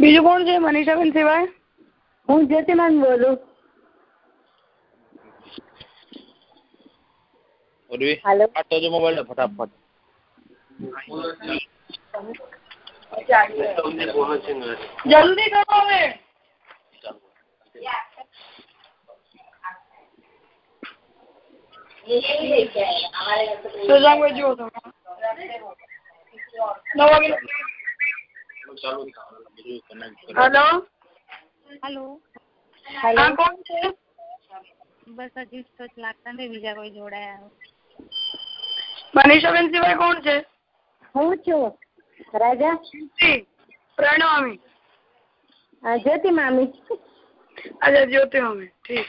બીજું કોણ છે? મનીષાબેન સિવાય? હું જ્યોતિમાન બોલું. જો મોબાઈલ ને ફટાફટ. જલ્દી કરો હવે. સજાંગ જુઓ તમે. હેલો હેલો હેલો કોણ છે? બસ હજી સ્ટોચ લાગતા નથી બીજા કોઈ જોડાયા. મનીષાબેન સિવાય કોણ છે? હું છું. રાજા? પ્રણવામી જ્યોતિ મામી અચ્છા જ્યોતિ મામી ઠીક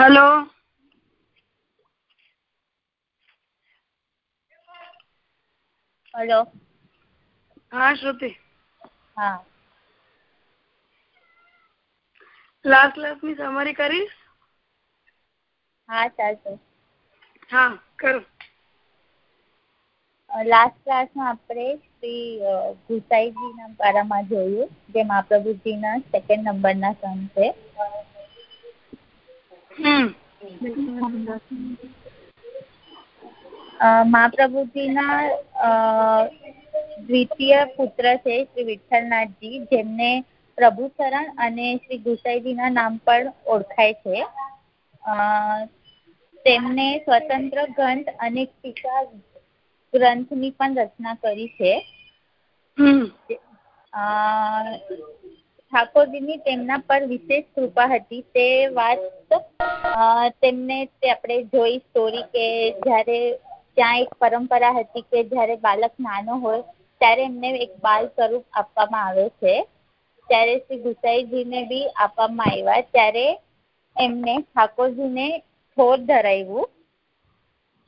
હલો. હલો. હા શ્રુતિ. હા. લાસ્ટ ક્લાસની સમરી કરીશ? હા ચાલશે. હા કરો. લાસ્ટ ક્લાસમાં આપણે શ્રી ગુસાઈજીના બારામાં જોયું જે મહાપ્રભુજીના સેકન્ડ નંબરના સન છે. મહાપ્રભુજીના દ્વિતીય પુત્ર છે શ્રી વિઠ્ઠલનાથજી જેમને પ્રભુચરણ અને શ્રી ગુસાઈજીના નામ પર ઓળખાય છે. તેમને સ્વતંત્ર ગ્રંથ અને ટીકા ગ્રંથની પણ રચના કરી છે. અ, ઠાકોરજીની તેમના પર વિશેષ કૃપા હતી. તે વાત તેમને તે આપણે જોઈ સ્ટોરી કે જ્યારે ત્યાં એક પરંપરા હતી કે જ્યારે બાળક નાનો હોય ત્યારે એમને એક બાલ સ્વરૂપ આપવામાં આવે છે. ત્યારે શ્રી ગુસાઈજીને બી આપવામાં આવ્યા. ત્યારે એમને ઠાકોરજીને થોર ધરાવ્યું.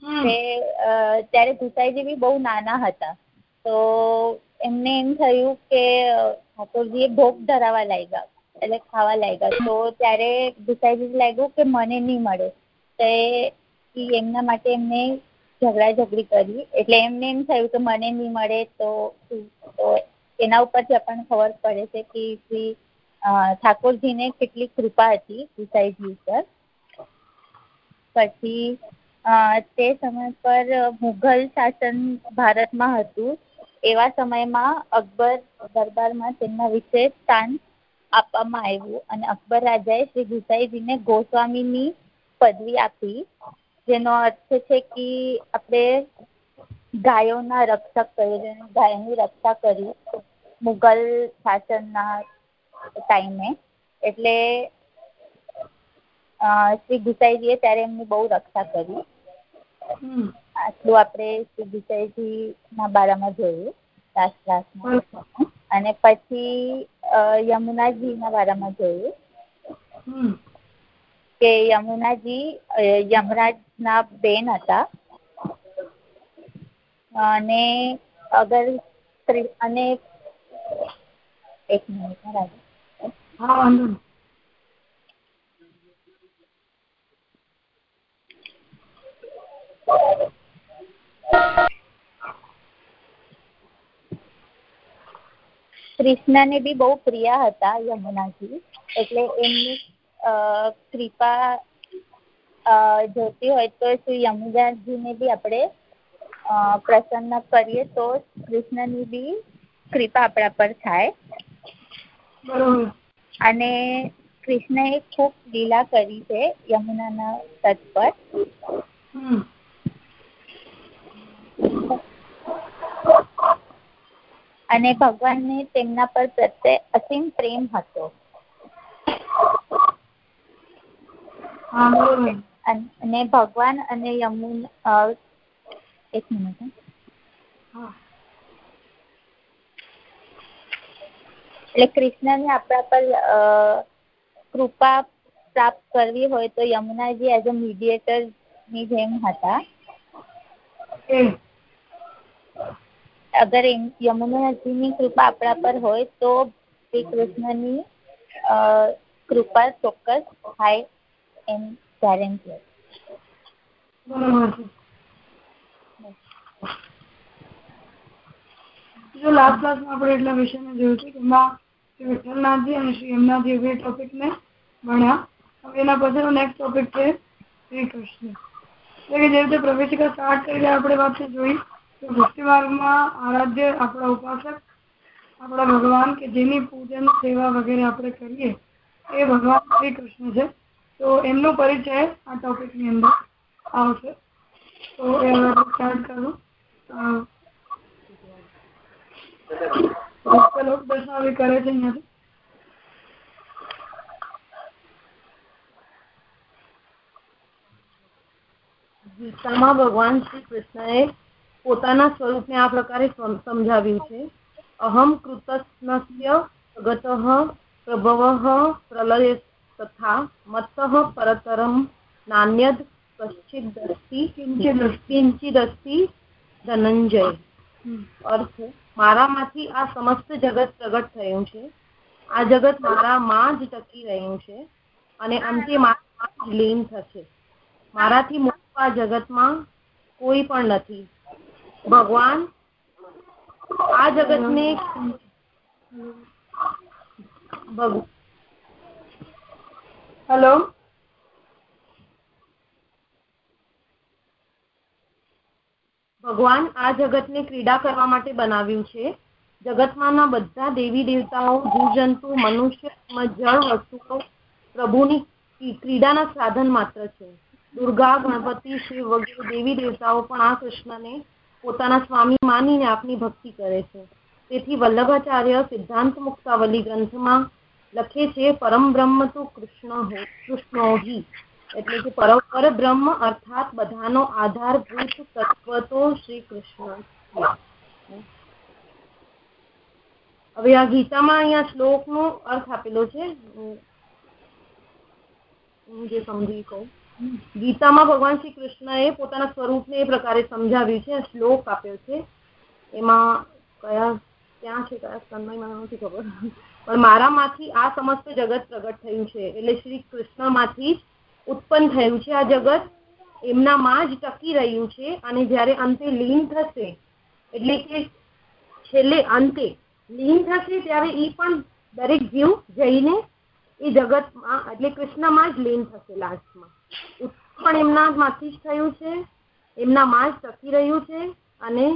કે તે ત્યારે ગુસાઈજી બી બહુ નાના હતા. તો એમને એમ થયું કે અ, ઠાકોરજીએ ભોગ ધરાવવા લાગ્યા એટલે ખાવા લાગ્યા તો ત્યારે ગુસાઈજીને લાગ્યું કે મને નહીં મળે. તો એ એમના માટે એમને ઝઘડા ઝઘડી કરી. એટલે એમને એમ થયું કે મને નહીં મળે તો તો એના ઉપરથી આપણને ખબર પડે છે કે શ્રી ઠાકોરજીને કેટલી કૃપા હતી ગુસાઈજી ઉપર. પછી તે સમય પર મુઘલ શાસન ભારતમાં હતું. એવા સમયમાં અકબર દરબારમાં તેમના વિશેષ સ્થાન આપવામાં આવ્યું અને અકબર રાજાએ શ્રી ગુસાઈજીને ગોસ્વામીની પદવી આપી, જેનો અર્થ છે કે આપણે ગાયોના રક્ષક કરી ગાયની રક્ષા કરી મુઘલ શાસનના ટાઈમે. એટલે શ્રી ગુસાઈજીએ ત્યારે એમની બહુ રક્ષા કરી. આટલું આપણે ગુસાઈજીના બારામાં જોયું લાસ્ટ ક્લાસમાં અને પછી યમુનાજીના બારામાં જોયું. કે યમુનાજી યમરાજના બેન હતા. અને અગર અને એક મિનિટ હા Thank નહીં. કૃષ્ણને બી બહુ પ્રિય હતા યમુનાજી. એટલે એમની કૃપા જોઈતી જોતી હોય તો શ્રી યમુનાજીને બી આપણે પ્રસન્ન કરીએ તો કૃષ્ણની બી કૃપા આપણા પર થાય. અને કૃષ્ણએ ખૂબ લીલા કરી છે યમુનાના તટ પર. અને ભગવાનને તેમના પર પ્રત્યે અસીમ પ્રેમ હતો. અન- ભગવાન અને યમુના એક મિનિટ હં. એટલે કૃષ્ણને આપણા પર કૃપા પ્રાપ્ત કરવી હોય તો યમુનાજી એઝ અ મીડિયેટરની જેમ હતા. અગર યમુનાજીની કૃપા આપણા પર હોય તો શ્રી કૃષ્ણની કૃપા ચોક્કસ થાય એમ ગેરંટી બરોબર જો લાસ્ટ ક્લાસમાં આપણે એટલા વિષયને જોયું છે કે એમાં શ્રી વિઠ્ઠલનાથજી અને શ્રી યમુનાજી બે ટોપિકને ભણ્યા. હવે એના પછીનો નેક્સ્ટ ટોપિક છે શ્રી કૃષ્ણ. એટલે કે જે રીતે પ્રવેશિકા સ્ટાર્ટ કરીને આપણે વાત જોઈ. ભક્તિ માર્ગમાં આરાધ્ય આપણા ઉપાસક, આપણા ભગવાન કે જેની પૂજન સેવા વગેરે આપણે કરીએ, એ ભગવાન શ્રી કૃષ્ણ છે. તો એમનો પરિચય આ ટોપિકની અંદર આવશે. તો એ હવે સ્ટાર્ટ કરું. લોક દર્શન કરે છે અહીંયાથી ગીતામાં ભગવાન શ્રી કૃષ્ણએ પોતાના સ્વરૂપને આ પ્રકારે સમ- સમજાવ્યું છે. અહમ કૃતસ્નસ્ય ગત પ્રભવ પ્રલય તથા મત્તઃ પરતરમ નાન્યદ કશ્ચિદસ્તિ કિંચિદસ્તિ ધનંજય. અર્થ, મારામાંથી આ સમસ્ત જગત પ્રગટ થયું છે. આ જગત મારામાં જ ટકી રહ્યું છે અને અંતે મારા લીન થશે. મારાથી મોટું આ જગતમાં કોઈ પણ નથી. ભગવાન, આ જગતને હેલો? ભગવાન, આ જગતને ક્રીડા કરવા માટે બનાવ્યું છે. જગતમાંના બધા દેવી દેવતાઓ, જીવજંતુ, મનુષ્ય જળ વસ્તુઓ પ્રભુની ક્રી- ક્રીડાના સાધન માત્ર છે. દુર્ગા, ગણપતિ, શિવ વગેરે દેવી દેવતાઓ પણ આ કૃષ્ણને પોતાના સ્વામી માનીને આપની ભક્તિ કરે છે. તેથી વલ્લભાચાર્ય સિદ્ધાંત મુક્તાવલી ગ્રંથમાં લખે છે, પરમ બ્રહ્મ તો કૃષ્ણ કૃષ્ણો હિ એટલે કે પર બ્રહ્મ અર્થાત બધાનો આધારભૂત તત્વ તો શ્રી કૃષ્ણ હવે આ ગીતામાં અહીંયા શ્લોકનો અર્થ આપેલો છે. હું જે સમજી કહું. ગીતામાં ભગવાન શ્રી કૃષ્ણએ પોતાના સ્વરૂપને એ પ્રકારે સમજાવ્યું છે, શ્લોક આપ્યો છે. એમાં કયા, ક્યાં છે, કયા સ્કંદમાં મને નથી ખબર. પણ મારામાંથી આ સમસ્ત જગત પ્રગટ થયું છે. એટલે શ્રી કૃષ્ણમાંથી ઉત્પન્ન થયું છે આ જગત. એમનામાં જ ટકી રહ્યું છે અને જ્યારે અંતે લીન થશે, એટલે કે છેલ્લે અંતે લીન થશે ત્યારે એ પણ દરેક જીવ જઈને એ જગતમાં, એટલે કૃષ્ણમાં જ લીન થશે લાસ્ટમાં ઉત્પન્ન એમના માંથી જ થયું છે. એમનામાં જ ટકી રહ્યું છે અને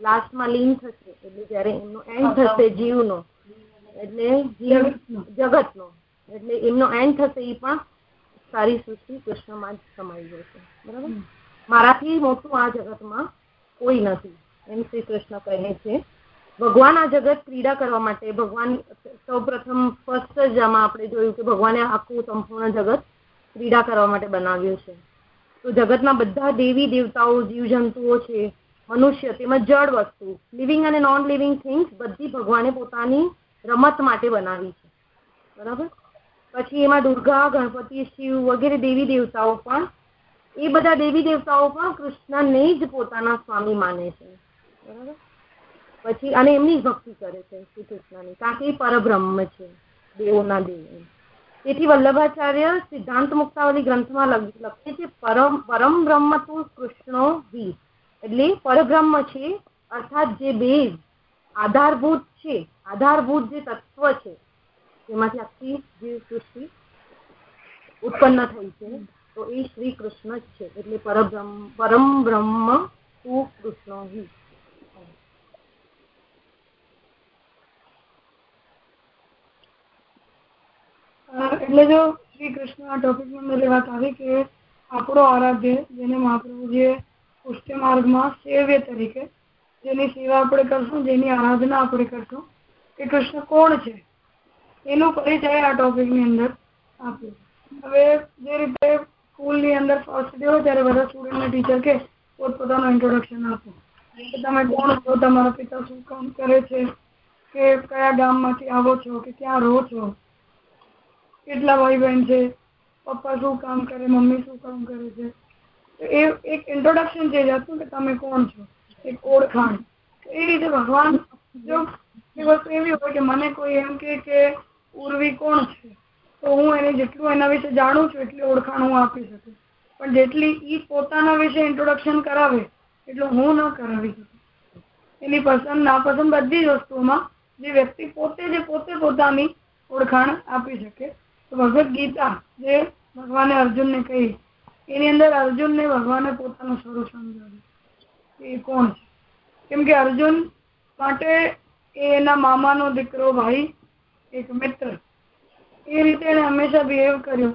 લાસ્ટમાં લીન થશે. એટલે જયારે એમનો એન્ડ થશે જીવનો એટલે જીવ જગતનો એટલે એમનો એન્ડ થશે એ પણ સારી સૃષ્ટિ કૃષ્ણમાં જ સમાઈ જશે. બરાબર? મારાથી મોટું આ જગતમાં કોઈ નથી. એમ શ્રી કૃષ્ણ કહે છે. ભગવાન આ જગત ક્રીડા કરવા માટે ભગવાન સૌ પ્રથમ ફર્સ્ટ જ આમાં આપણે જોયું કે ભગવાને આખું સંપૂર્ણ જગત ક્રીડા કરવા માટે બનાવ્યો છે. તો જગતના બધા દેવી દેવતાઓ, જીવજંતુઓ છે, મનુષ્ય તેમજ જળ વસ્તુ લિવિંગ અને નોન લિવિંગ થિંગ્સ બધી ભગવાને પોતાની રમત માટે બનાવી છે. બરાબર? પછી એમાં દુર્ગા, ગણપતિ, શિવ વગેરે દેવી દેવતાઓ પણ, એ બધા દેવી દેવતાઓ પણ કૃષ્ણને જ પોતાના સ્વામી માને છે. બરાબર? પછી, અને એમની ભક્તિ કરે છે શ્રી કૃષ્ણની, કારણ કે એ પરબ્રહ્મ છે, દેવોના દેવ. તેથી વલ્લભાચાર્ય સિદ્ધાંત મુક્તાવલી ગ્રંથમાં લખ- છે, પરમ પરમ બ્રહ્મ તું કૃષ્ણો વી. એટલે પરબ્રહ્મ છે, અર્થાત જે બેઝ આધારભૂત છે, આધારભૂત જે તત્વ છે એમાંથી આખી જે સૃષ્ટિ ઉત્પન્ન થઈ છે, તો એ શ્રી કૃષ્ણ જ છે, એટલે પરબ્રહ્મ, પરમ બ્રહ્મ તું કૃષ્ણ હિ અ, એટલે જો શ્રી કૃષ્ણ આ અંદર એ વાત આવી કે આપણો આરાધ્ય જેને મહાપ્રભુજીએ પુષ્ટિ માર્ગમાં સેવ્ય તરીકે જેની સેવા આપણે કરશું, જેની આરાધના આપણે કરશું કે કૃષ્ણ કોણ છે? એનો પરિચય આ ટોપિકની અંદર આપ્યો હવે જે રીતે સ્કૂલની અંદર ફર્સ્ટ ડે હોય ત્યારે બધા સ્ટુડન્ટને ટીચર કે પોતપોતાનું ઇન્ટ્રોડક્શન આપો. કે તમે કોણ છો? તમારા પિતા શું કામ કરે છે? કે કયા ગામમાંથી આવો છો? કે ક્યાં રહો છો? કેટલા ભાઈ બહેન છે? પપ્પા શું કામ કરે? મમ્મી શું કામ કરે છે? એ એક ઇન્ટ્રોડક્શન છે જાતનું કે તમે કોણ છો? એક ઓળખાણ. એ રીતે ભગવાન જો એ વસ્તુ એવી હોય કે મને કોઈ એમ કે કે ઉર્વી કોણ છે? તો હું એને જેટલું એના વિશે જાણું છું એટલી ઓળખાણ હું આપી શકું. પણ જેટલી ઈ પોતાના વિશે ઇન્ટ્રોડક્શન કરાવે, એટલું હું ન કરાવી શકું. એની પસંદ, નાપસંદ બધી જ વસ્તુઓમાં જે વ્યક્તિ પોતે જે પોતે પોતાની ઓળખાણ આપી શકે ભગવદ્ ગીતા જે ભગવાને અર્જુનને કહી, એની અંદર અર્જુનને ભગવાને પોતાનું સ્વરૂપ સમજાવ્યું. એ કોણ કેમ કે અર્જુન માટે એના મામાનો દીકરો ભાઈ, એક મિત્ર. એ રીતે એને હંમેશા બિહેવ કર્યો.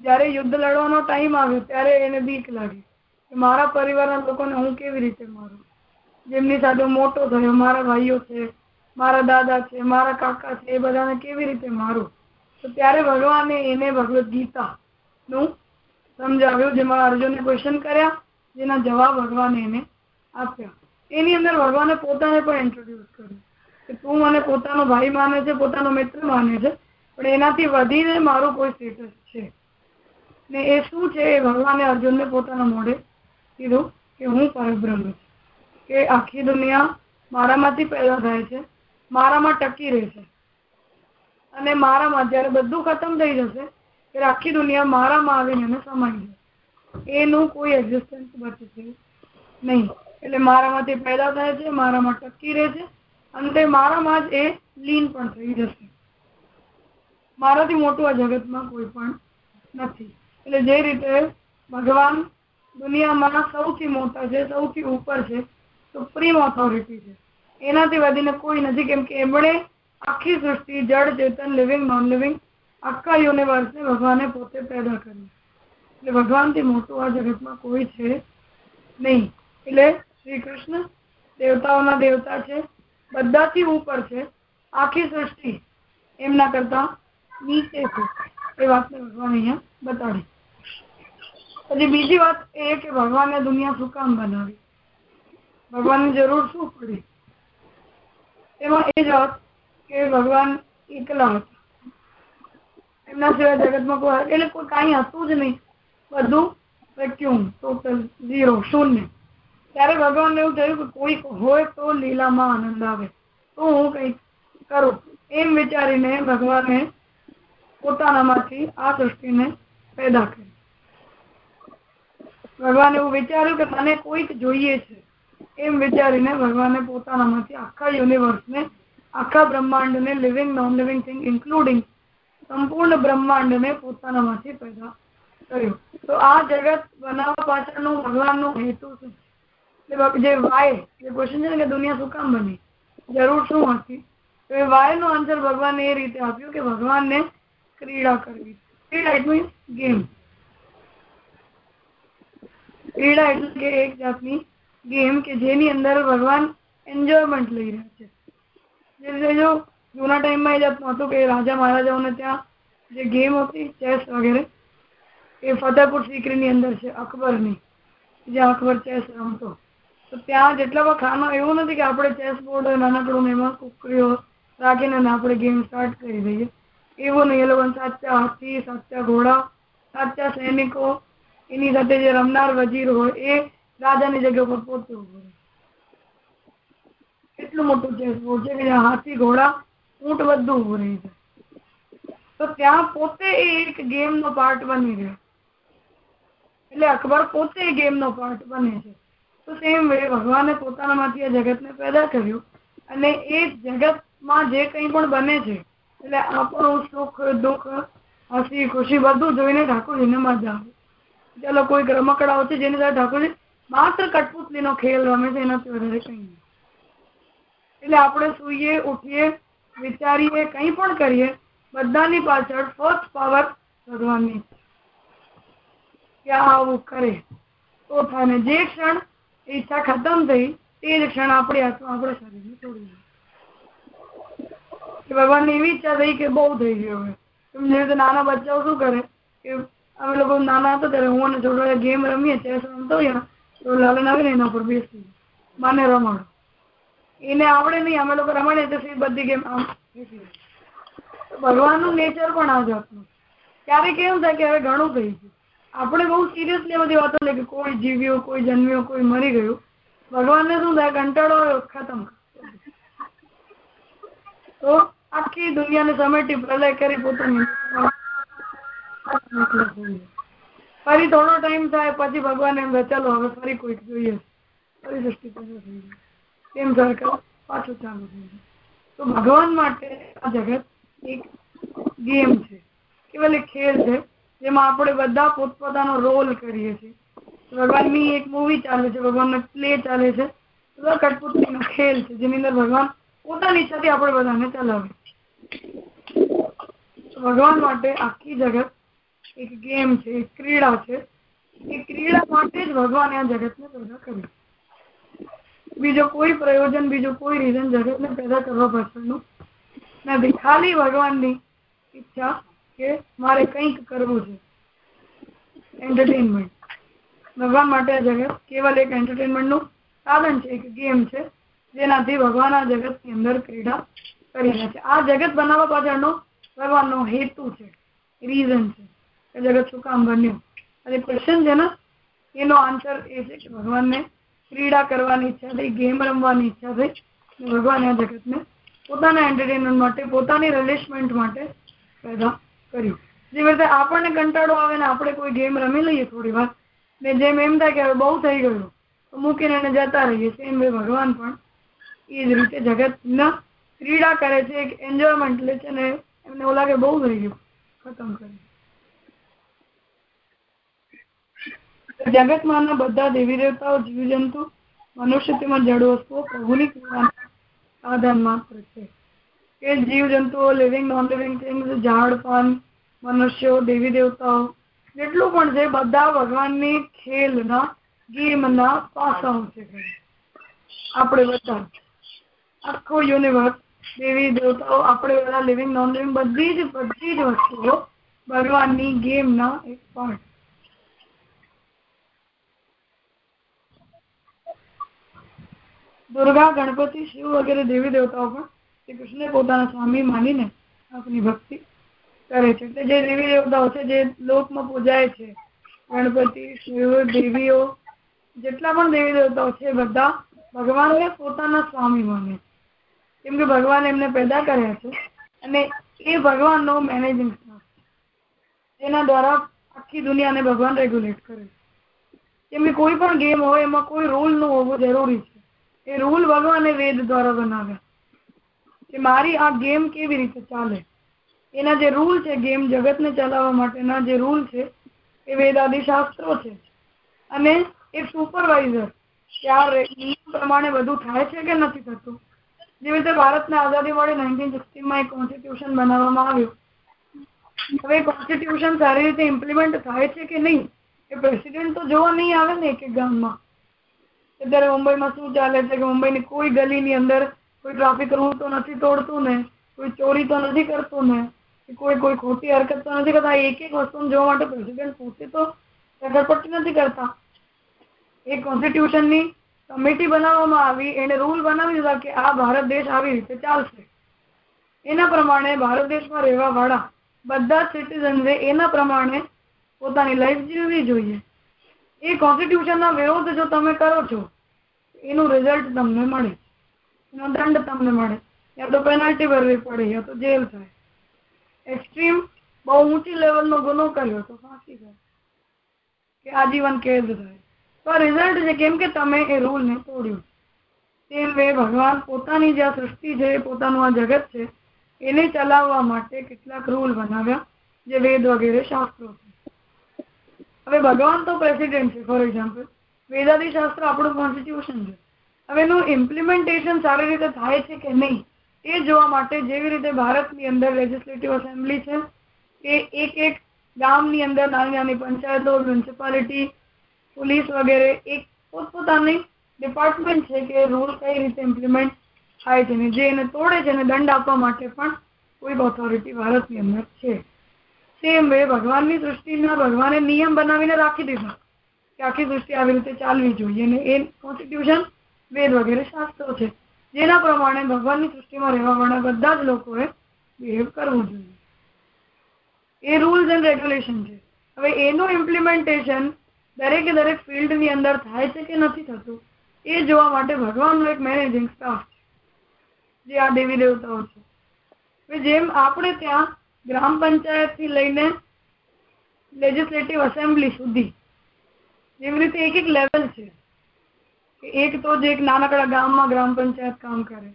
જ્યારે યુદ્ધ લડવાનો ટાઈમ આવ્યો, ત્યારે એને બીક લાગી કે મારા પરિવારના લોકોને હું કેવી રીતે મારું? જેમની સાથે મોટો થયો, મારા ભાઈઓ છે, મારા દાદા છે, મારા કાકા છે, એ બધાને કેવી રીતે મારું? તો ત્યારે ભગવાને એને ભગવદ્ ગીતા નું સમજાવ્યું, જેમાં અર્જુને ક્વેશ્ચન કર્યા, જેના જવાબ ભગવાને એને આપ્યા. એની અંદર ભગવાને પોતાને પણ ઇન્ટ્રોડ્યુસ કર્યું કે તું મને પોતાનો ભાઈ માને છે, પોતાનો મિત્ર માને છે, પણ એનાથી વધીને મારું કોઈ સ્ટેટસ છે. ને એ શું છે એ ભગવાને અર્જુનને પોતાના મોઢે કીધું કે હું પરબ્રહ્મ છું. કે આખી દુનિયા મારામાંથી પેદા થાય છે, મારામાં ટકી રહે છે. અને મારામાં જ્યારે બધું ખતમ થઈ જશે, ત્યારે આખી દુનિયા મારામાં આવીને એને સમાઈ જશે. એનું કોઈ એક્ઝિસ્ટન્સ બચશે નહીં. એટલે મારામાંથી પેદા થાય છે, મારામાં ટકી રહે છે, અને તે મારામાં જ એ લીન પણ થઈ જશે. મારાથી મોટું આ જગતમાં કોઈ પણ નથી. એટલે જે રીતે ભગવાન દુનિયામાં સૌથી મોટા છે, સૌથી ઉપર છે સુપ્રીમ ઓથોરિટી છે. એનાથી વધીને કોઈ નથી, કેમ કે એમણે આખી સૃષ્ટિ, જળ, ચેતન લિવિંગ નોન લિવિંગ આખા યુનિવર્સને ભગવાને પોતે પેદા કર્યું એટલે ભગવાનથી મોટું આ જગતમાં કોઈ છે નહીં. એટલે શ્રી કૃષ્ણ દેવતાઓના દેવતા છે, બધાથી ઉપર છે. આખી સૃષ્ટિ એમના કરતા નીચે છે. એ વાતને ભગવાન અહીંયા બતાડી પછી બીજી વાત એ કે ભગવાને દુનિયા શું કામ બનાવી? ભગવાનની જરૂર શું પડી? એમાં એ જ વાત કે ભગવાન એકલા હતા એમના સિવાય જગતમાં કોઈ એટલે કોઈ કાંઈ હતું જ નહીં. બધું વેક્યુમ, ટોટલ ઝીરો, શૂન્ય. ત્યારે ભગવાનને એવું થયું કે કોઈક હોય તો લીલામાં આનંદ આવે. તો હું કંઈક કરું. એમ વિચારીને ભગવાને પોતાનામાંથી આ સૃષ્ટિને પેદા કરી. ભગવાને એવું વિચાર્યું કે મને કોઈક જોઈએ છે. એમ વિચારીને ભગવાને પોતાનામાંથી આખા યુનિવર્સને આખા બ્રહ્માંડને living non living thing including સંપૂર્ણ બ્રહ્માંડને પોતાનામાંથી પેદા કર્યું તો આ જગત બનાવવા પાછળનું ભગવાનનો હેતુ શું જે વાય જે ક્વેશ્ચન છે ને કે દુનિયા શું કામ બની જરૂર શું હતી તો એ વાય નો આન્સર ભગવાને એ રીતે આપ્યું કે ભગવાનને ક્રીડા કરવી ક્રીડા ઇટ મીન્સ ગેમ ક્રીડા એટલે કે એક જાતની ગેમ કે જેની અંદર ભગવાન એન્જોયમેન્ટ લઈ રહ્યા છે જે જો જૂના ટાઈમમાં એ હતું કે રાજા મહારાજાઓને ત્યાં જે ગેમ હતી ચેસ વગેરે, એ ફતેહપુર સિકરીની અંદર છે, અકબરની. જ્યાં અકબર ચેસ રમતો. તો ત્યાં જેટલા પણ ખાના એવું નથી કે આપણે ચેસ બોર્ડ નાનકડું એમાં કુકરીઓ રાખીને આપણે ગેમ સ્ટાર્ટ કરી દઈએ. એવું નહીં, એ લોકો સાચા હાથી, સાચા ઘોડા, સાચા સૈનિકો, એની સાથે જે રમનાર વજીર હોય, એ રાજાની જગ્યા ઉપર પોતે ઊભો રહે. એટલું મોટું ચેસ છે કે હાથી, ઘોડા, ઊંટ બધું ઉભું રહી છે. તો ત્યાં પોતે એ એક ગેમ નો પાર્ટ બની ગયો. એટલે અકબર પોતે એ ગેમ નો પાર્ટ બને છે. તો સેમ વે ભગવાને પોતાનામાંથી આ જગતને પેદા કર્યું અને એ જગતમાં જે કંઈ પણ બને છે, એટલે આપણું સુખ, દુઃખ, હસી, ખુશી બધું જોઈને ઠાકોરજીને મજા આવે. ચાલો કોઈક રમકડાઓ છે જેની સાથે ઠાકોરજી માત્ર કઠપુતલીનો ખેલ રમે છે એનાથી વધારે કંઈ નહીં. એટલે આપણે સૂઈએ, ઉઠીએ, વિચારીએ, કંઈ પણ કરીએ, બધાની પાછળ ફર્સ્ટ પાવર ભગવાનની કે આવું કરે. તો થાય જે ક્ષણ ઈચ્છા ખતમ થઈ, તે જ ક્ષણ આપણે હાથમાં આપણે શરીરને છોડી ભગવાનની એવી ઈચ્છા થઈ કે બહુ થઈ ગયું હવે. એમ જે રીતે નાના બચ્ચાઓ શું કરે કે અમે લોકો નાના હતા ત્યારે હું અને છોકરા ગેમ રમીએ ચેસ રમતો હોય તો લાલન આવીને એના ઉપર બેસી. મને રમાડો. એને આવડે નહીં. અમે લોકો રમાડીએ તો બધી ગેમ. આમ. ભગવાનનું નેચર પણ આ જાતનું. ક્યારેક એવું થાય કે હવે ઘણું થઈ ગયું. આપણે બહુ સિરિયસલી બધી વાતો લે કે કોઈ જીવ્યો, કોઈ જન્મ્યો, કોઈ મરી ગયું. ભગવાનને શું થાય? કંટાળો આવ્યો, ખતમ. તો આખી દુનિયાને સમેટી, પ્રલય કરી પોતાની ફરી થોડો ટાઈમ થાય, પછી ભગવાન એમ ચાલો, હવે ફરી કોઈક જોઈએ. ફરી સૃષ્ટિ થઈ ગઈ તેમ સર્કલ પાછું ચાલુ થઈ જાય. તો ભગવાન માટે આ જગત એક ગેમ છે. કેવલ એક ખેલ છે, જેમાં આપણે બધા પોતપોતાનો રોલ કરીએ છીએ. ભગવાનની એક મૂવી ચાલે છે, ભગવાનનો પ્લે ચાલે છે. બધા કઠપુતળીનો ખેલ છે, જેની અંદર ભગવાન પોતાની ઈચ્છાથી આપણે બધાને ચલાવે ભગવાન માટે આખી જગત એક ગેમ છે, એક ક્રીડા છે. એ ક્રીડા માટે જ ભગવાને આ જગતને પેદા કર્યું બીજો કોઈ પ્રયોજન, બીજો કોઈ રીઝન જગતને પેદા કરવા પાછળનું નથી ખાલી ભગવાનની ઈચ્છા કે મારે કંઈક કરવું છે. એન્ટરટેનમેન્ટ ભગવાન માટે આ જગત કેવલ એક એન્ટરટેનમેન્ટનું સાધન છે, એક ગેમ છે, જેનાથી ભગવાન આ જગતની અંદર ક્રીડા કરી રહ્યા છે. આ જગત બનાવવા પાછળનો ભગવાનનો હેતુ છે રીઝન છે. કે જગત શું કામ બન્યું? અને ક્વેશ્ચન છે ને, એનો આન્સર એ છે કે ભગવાનને ક્રીડા કરવાની ઈચ્છા થઈ, ગેમ રમવાની ઈચ્છા થઈ, ભગવાન આ જગતને પોતાના એન્ટરટેનમેન્ટ માટે, પોતાની રિલેશમેન્ટ માટે પેદા કર્યું. જેવી રીતે આપણને કંટાળો આવે ને આપણે કોઈ ગેમ રમી લઈએ થોડી વાર, ને જેમ એમ થાય કે હવે બહુ થઈ ગયું, તો મૂકીને એને જતા રહીએ એમ ભાઈ ભગવાન પણ એ જ રીતે જગતના ક્રીડા કરે છે, એક એન્જોયમેન્ટ લે છે ને એમને એવું લાગે બહુ થઈ ગયું, ખતમ કરી. જગતમાંના બધા દેવી દેવતાઓ, જીવજંતુ, મનુષ્ય તેમજ જળ વસ્તુઓ પ્રભુની સાધન માત્ર છે. કે જીવજંતુઓ લિવિંગ નોન લિવિંગ થિંગ્સ ઝાડ, પાન, મનુષ્યો, દેવી દેવતાઓ, જેટલું પણ છે, બધા ભગવાનની ખેલના, ગેમના પાસાઓ છે. આપણે બધા, આખો યુનિવર્સ દેવી દેવતાઓ, આપણે બધા લિવિંગ નોન લિવિંગ બધી જ બધી જ વસ્તુઓ ભગવાનની ગેમના એક પાર્ટ દુર્ગા, ગણપતિ, શિવ વગેરે દેવી દેવતાઓ પણ શ્રી કૃષ્ણને પોતાના સ્વામી માનીને આપની ભક્તિ કરે છે. એટલે જે દેવી દેવતાઓ છે, જે લોકમાં પૂજાય છે, ગણપતિ, શિવ, દેવીઓ, જેટલા પણ દેવી દેવતાઓ છે, બધા ભગવાનને પોતાના સ્વામી માને કેમ કે ભગવાન એમને પેદા કર્યા છે અને એ ભગવાનનો મેનેજિંગ સ્ટાફ છે. દ્વારા આખી દુનિયાને ભગવાન રેગ્યુલેટ કરે છે. કેમ કે કોઈ પણ ગેમ હોય, એમાં કોઈ રૂલ ન હોવો જરૂરી છે. એ રૂલ ભગવાને વેદ દ્વારા બનાવ્યા. કે મારી આ ગેમ કેવી રીતે ચાલે? એના જે રૂલ છે ગેમ જગતને ચલાવવા માટેના જે રૂલ છે, એ વેદાદી શાસ્ત્રો છે. અને એક સુપરવાઇઝર કે આ નિયમ પ્રમાણે બધું થાય છે કે નથી થતું? જેવી રીતે ભારતને આઝાદી મળી નાઇન્ટીન સિક્સટીમાં એક કોન્સ્ટિટ્યુશન બનાવવામાં આવ્યું. હવે કોન્સ્ટિટ્યુશન સારી રીતે ઇમ્પ્લિમેન્ટ થાય છે કે નહીં? એ પ્રેસિડેન્ટ તો જોવા નહીં આવે ને એક એક ગામમાં. અત્યારે મુંબઈમાં શું ચાલે છે કે મુંબઈની કોઈ ગલીની અંદર કોઈ ટ્રાફિક રૂલ તો નથી તોડતું ને, કોઈ ચોરી તો નથી કરતું ને કોઈ કોઈ ખોટી હરકત તો નથી કરતા. એક એક વસ્તુને જોવા માટે પ્રેસિડેન્ટ પોતે તો રગડપટ્ટી નથી કરતા. એ કોન્સ્ટિટ્યુશનની કમિટી બનાવવામાં આવી, એને રૂલ બનાવી દીધા કે આ ભારત દેશ આવી રીતે ચાલશે. એના પ્રમાણે ભારત દેશમાં રહેવા વાળા બધા સિટીઝન્સે એના પ્રમાણે પોતાની લાઈફ જીવવી જોઈએ. એ કોન્સ્ટિટ્યુશનના વિરોધ જો તમે કરો છો, એનું રિઝલ્ટ તમને મળે. એનો દંડ તમને મળે. યા તો પેનલ્ટી ભરવી પડે, યા તો જેલ થાય. એક્સ્ટ્રીમ બહુ ઊંચી લેવલનો ગુનો કર્યો તો ફાંસી થાય. કે આજીવન કેદ થાય. તો રિઝલ્ટ છે, કેમ કે તમે એ રૂલને તોડ્યું. તેમ વે ભગવાન પોતાની જે આ સૃષ્ટિ છે પોતાનું આ જગત છે, એને ચલાવવા માટે કેટલાક રૂલ બનાવ્યા, જે વેદ વગેરે શાસ્ત્રો છે. હવે ભગવાન તો પ્રેસિડેન્ટ છે ફોર એક્ઝામ્પલ વેદાદી શાસ્ત્ર આપણું કોન્સ્ટિટ્યુશન છે. હવે એનું ઇમ્પ્લિમેન્ટેશન સારી રીતે થાય છે કે નહીં, એ જોવા માટે જેવી રીતે ભારતની અંદર લેજિસ્લેટિવ એસેમ્બલી છે કે એક એક ગામની અંદર નાની નાની પંચાયતો મ્યુનિસિપાલિટી પોલીસ વગેરે એક પોતપોતાની ડિપાર્ટમેન્ટ છે કે રૂલ કઈ રીતે ઇમ્પ્લિમેન્ટ થાય છે ને જે એને તોડે છે એને દંડ આપવા માટે પણ કોઈક ઓથોરિટી ભારતની અંદર છે. સેમ ભગવાનની સૃષ્ટિના ભગવાને નિયમ બનાવીને રાખી દીધા કે આખી સૃષ્ટિ આવી રીતે ચાલવી જોઈએ અને એ કોન્સ્ટિટ્યુશન વેદ વગેરે શાસ્ત્રો છે. જેના પ્રમાણે ભગવાનની સૃષ્ટિમાં રહેવાવાળા બધા જ લોકોએ બિહેવ કરવું જોઈએ. એ રૂલ્સ એન્ડ રેગ્યુલેશન છે. હવે એનું ઇમ્પ્લિમેન્ટેશન દરેકે દરેક ફિલ્ડની અંદર થાય છે કે નથી થતું, એ જોવા માટે ભગવાનનો એક મેનેજિંગ સ્ટાફ જે આ દેવી દેવતાઓ છે. જેમ આપણે ત્યાં ગ્રામ પંચાયતથી લઈને લેજિસ્લેટિવ એસેમ્બલી સુધી જેવી રીતે એક એક લેવલ છે એક તો જે એક નાનકડા ગામમાં ગ્રામ પંચાયત કામ કરે,